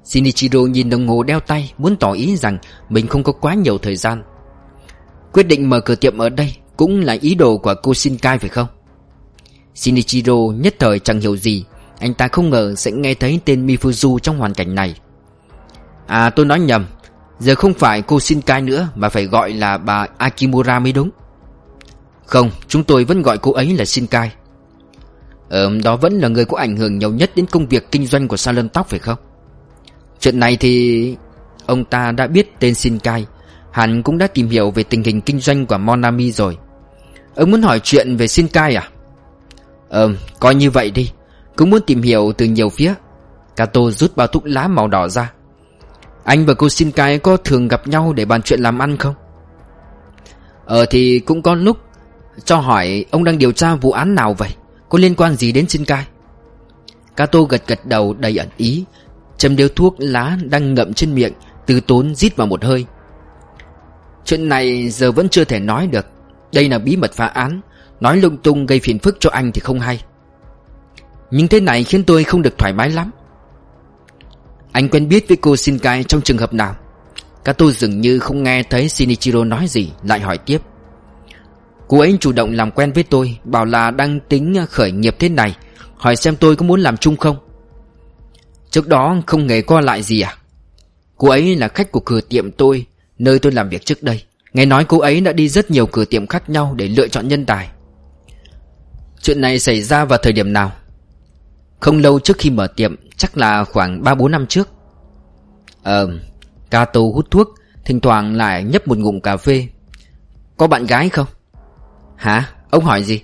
Shinichiro nhìn đồng hồ đeo tay, Muốn tỏ ý rằng mình không có quá nhiều thời gian. Quyết định mở cửa tiệm ở đây Cũng là ý đồ của cô Shinkai phải không? Shinichiro nhất thời chẳng hiểu gì. Anh ta không ngờ sẽ nghe thấy tên Mifuzu trong hoàn cảnh này. À tôi nói nhầm. Giờ không phải cô Shinkai nữa Mà phải gọi là bà Akimura mới đúng. Không, Chúng tôi vẫn gọi cô ấy là Shinkai. Ờ đó vẫn là người có ảnh hưởng nhiều nhất Đến công việc kinh doanh của salon tóc phải không? Chuyện này thì Ông ta đã biết tên Shinkai. Hắn cũng đã tìm hiểu về tình hình kinh doanh của Monami rồi. Ông muốn hỏi chuyện về Shinkai à? Ờ coi như vậy đi. Cũng muốn tìm hiểu từ nhiều phía. Kato rút bao thuốc lá màu đỏ ra. Anh và cô Shinkai có thường gặp nhau để bàn chuyện làm ăn không? Ờ thì cũng có lúc cho hỏi ông đang điều tra vụ án nào vậy? Có liên quan gì đến Shinkai Kato gật gật đầu đầy ẩn ý, Châm điếu thuốc lá đang ngậm trên miệng, Từ tốn rít vào một hơi. Chuyện này giờ vẫn chưa thể nói được. Đây là bí mật phá án, Nói lung tung gây phiền phức cho anh thì không hay. Nhưng thế này khiến tôi không được thoải mái lắm. Anh quen biết với cô Shinkai trong trường hợp nào? Kato dường như không nghe thấy Shinichiro nói gì, Lại hỏi tiếp. Cô ấy chủ động làm quen với tôi, Bảo là đang tính khởi nghiệp thế này. Hỏi xem tôi có muốn làm chung không? Trước đó không hề qua lại gì à? Cô ấy là khách của cửa tiệm tôi, Nơi tôi làm việc trước đây. Nghe nói cô ấy đã đi rất nhiều cửa tiệm khác nhau Để lựa chọn nhân tài. Chuyện này xảy ra vào thời điểm nào? Không lâu trước khi mở tiệm, Chắc là khoảng 3-4 năm trước. Ờ Cato hút thuốc, Thỉnh thoảng lại nhấp một ngụm cà phê. Có bạn gái không? Hả? Ông hỏi gì?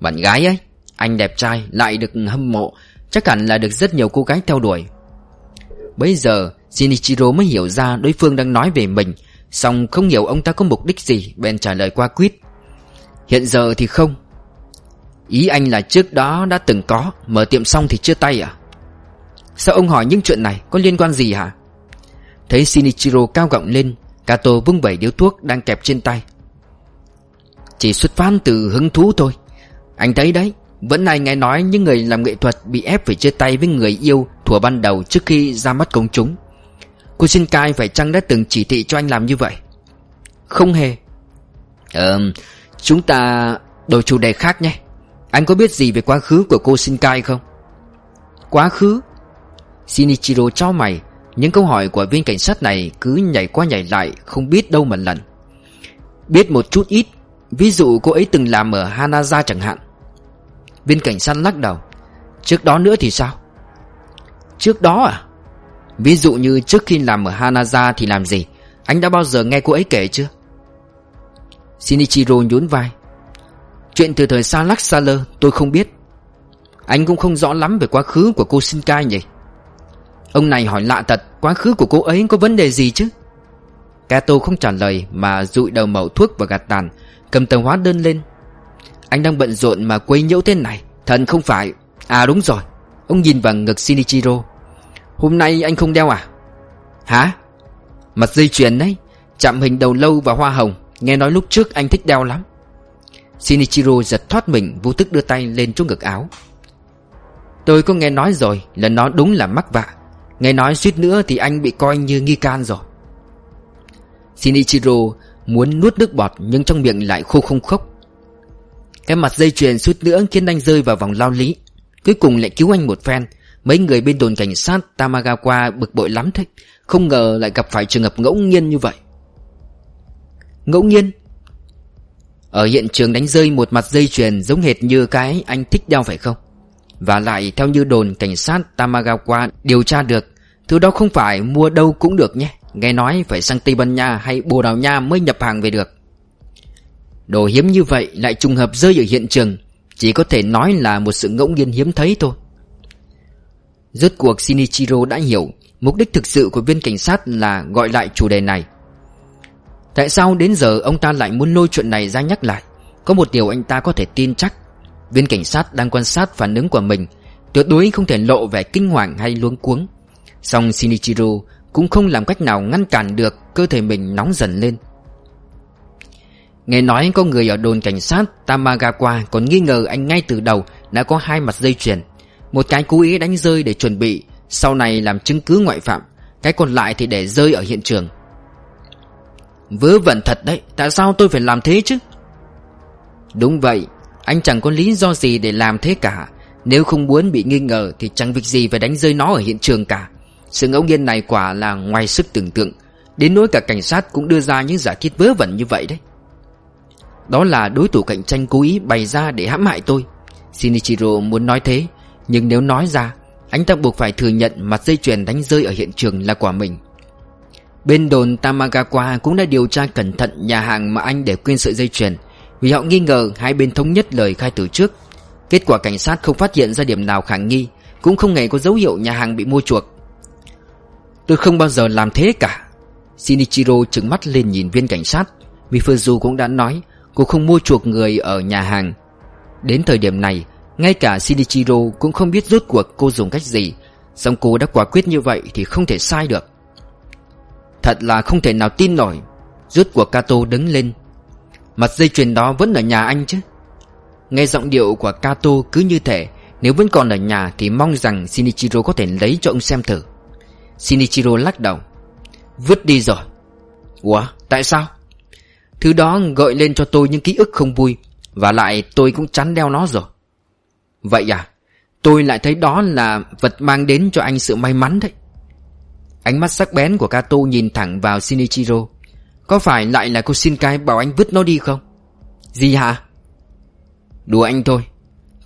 Bạn gái ấy, Anh đẹp trai, lại được hâm mộ. Chắc hẳn là được rất nhiều cô gái theo đuổi. Bây giờ, Shinichiro mới hiểu ra đối phương đang nói về mình. Xong không hiểu ông ta có mục đích gì Bèn trả lời qua quýt. Hiện giờ thì không. Ý anh là trước đó đã từng có, Mở tiệm xong thì chưa tay à? Sao ông hỏi những chuyện này? Có liên quan gì hả? Thấy Shinichiro cao gọng lên, Kato vung vẩy điếu thuốc đang kẹp trên tay. Chỉ xuất phát từ hứng thú thôi. Anh thấy đấy, Vẫn này nghe nói những người làm nghệ thuật Bị ép phải chia tay với người yêu Thủa ban đầu trước khi ra mắt công chúng. Cô Shinkai phải chăng đã từng chỉ thị cho anh làm như vậy? Không hề. Ờ Chúng ta đổi chủ đề khác nhé. Anh có biết gì về quá khứ của cô Shinkai không? Quá khứ? Shinichiro cho mày. Những câu hỏi của viên cảnh sát này Cứ nhảy qua nhảy lại, Không biết đâu mà lần Biết một chút ít Ví dụ cô ấy từng làm ở Hanaza chẳng hạn. Viên cảnh sát lắc đầu. Trước đó nữa thì sao? Trước đó à? Ví dụ như trước khi làm ở Hanaza thì làm gì? Anh đã bao giờ nghe cô ấy kể chưa? Shinichiro nhún vai. Chuyện từ thời xa lắc xa lơ, tôi không biết. Anh cũng không rõ lắm về quá khứ của cô Shinkai nhỉ? Ông này hỏi lạ thật, Quá khứ của cô ấy có vấn đề gì chứ? Kato không trả lời Mà dụi đầu mẩu thuốc và gạt tàn Cầm tờ hóa đơn lên. Anh đang bận rộn mà quấy nhiễu tên này. Thần không phải. À đúng rồi. Ông nhìn vào ngực Shinichiro. Hôm nay anh không đeo à? Hả? Mặt dây chuyền đấy. Chạm hình đầu lâu và hoa hồng. Nghe nói lúc trước anh thích đeo lắm. Shinichiro giật thoát mình, Vô thức đưa tay lên chỗ ngực áo. Tôi có nghe nói rồi, Là nó đúng là mắc vạ. Nghe nói suýt nữa thì anh bị coi như nghi can rồi. Shinichiro muốn nuốt nước bọt Nhưng trong miệng lại khô không khốc. Cái mặt dây chuyền suýt nữa khiến anh rơi vào vòng lao lý. Cuối cùng lại cứu anh một phen. Mấy người bên đồn cảnh sát Tamagawa bực bội lắm thế. Không ngờ lại gặp phải trường hợp ngẫu nhiên như vậy. Ngẫu nhiên? Ở hiện trường đánh rơi một mặt dây chuyền Giống hệt như cái anh thích đeo phải không? Và lại theo như đồn cảnh sát Tamagawa điều tra được, Thứ đó không phải mua đâu cũng được nhé. Nghe nói phải sang Tây Ban Nha hay Bồ Đào Nha mới nhập hàng về được. Đồ hiếm như vậy lại trùng hợp rơi ở hiện trường, Chỉ có thể nói là một sự ngẫu nhiên hiếm thấy thôi. Rốt cuộc Shinichiro đã hiểu Mục đích thực sự của viên cảnh sát là gọi lại chủ đề này. Tại sao đến giờ ông ta lại muốn lôi chuyện này ra nhắc lại? Có một điều anh ta có thể tin chắc, Viên cảnh sát đang quan sát phản ứng của mình Tuyệt đối không thể lộ vẻ kinh hoàng hay luống cuống. Song Shinichiro cũng không làm cách nào ngăn cản được cơ thể mình nóng dần lên. Nghe nói có người ở đồn cảnh sát Tamagawa còn nghi ngờ anh ngay từ đầu đã có hai mặt dây chuyền, Một cái cố ý đánh rơi để chuẩn bị, Sau này làm chứng cứ ngoại phạm, Cái còn lại thì để rơi ở hiện trường. Vớ vẩn thật đấy, Tại sao tôi phải làm thế chứ? Đúng vậy, Anh chẳng có lý do gì để làm thế cả, Nếu không muốn bị nghi ngờ Thì chẳng việc gì phải đánh rơi nó ở hiện trường cả. Sự ngẫu nhiên này quả là ngoài sức tưởng tượng. Đến nỗi cả cảnh sát cũng đưa ra những giả thiết vớ vẩn như vậy đấy. Đó là đối thủ cạnh tranh cố ý bày ra để hãm hại tôi. Shinichiro muốn nói thế, Nhưng nếu nói ra Anh ta buộc phải thừa nhận mặt dây chuyền đánh rơi ở hiện trường là quả mình. Bên đồn Tamagawa cũng đã điều tra cẩn thận nhà hàng mà anh để quên sợi dây chuyền, Vì họ nghi ngờ hai bên thống nhất lời khai từ trước. Kết quả cảnh sát không phát hiện ra điểm nào khả nghi, Cũng không hề có dấu hiệu nhà hàng bị mua chuộc. Tôi không bao giờ làm thế cả. Shinichiro trừng mắt lên nhìn viên cảnh sát. Mifuzu cũng đã nói, Cô không mua chuộc người ở nhà hàng. Đến thời điểm này, Ngay cả Shinichiro cũng không biết rốt cuộc cô dùng cách gì. Xong cô đã quả quyết như vậy thì không thể sai được. Thật là không thể nào tin nổi. Rốt cuộc Kato đứng lên. Mặt dây chuyền đó vẫn ở nhà anh chứ? Nghe giọng điệu của Kato cứ như thể, Nếu vẫn còn ở nhà thì mong rằng Shinichiro có thể lấy cho ông xem thử. Shinichiro lắc đầu. Vứt đi rồi. Ủa, tại sao? Thứ đó gợi lên cho tôi những ký ức không vui, Và lại tôi cũng chắn đeo nó rồi. Vậy à Tôi lại thấy đó là vật mang đến cho anh sự may mắn đấy. Ánh mắt sắc bén của Kato nhìn thẳng vào Shinichiro. Có phải lại là cô Shinkai bảo anh vứt nó đi không? Gì hả? Đùa anh thôi.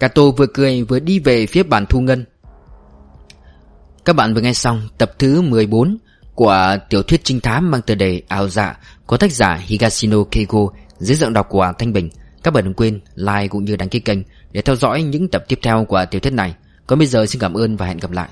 Kato vừa cười vừa đi về phía bàn thu ngân. Các bạn vừa nghe xong tập thứ 14 của tiểu thuyết trinh thám mang tựa đề ảo dạ có tác giả Higashino Keigo dưới giọng đọc của Thanh Bình. Các bạn đừng quên like cũng như đăng ký kênh để theo dõi những tập tiếp theo của tiểu thuyết này. Còn bây giờ xin cảm ơn và hẹn gặp lại.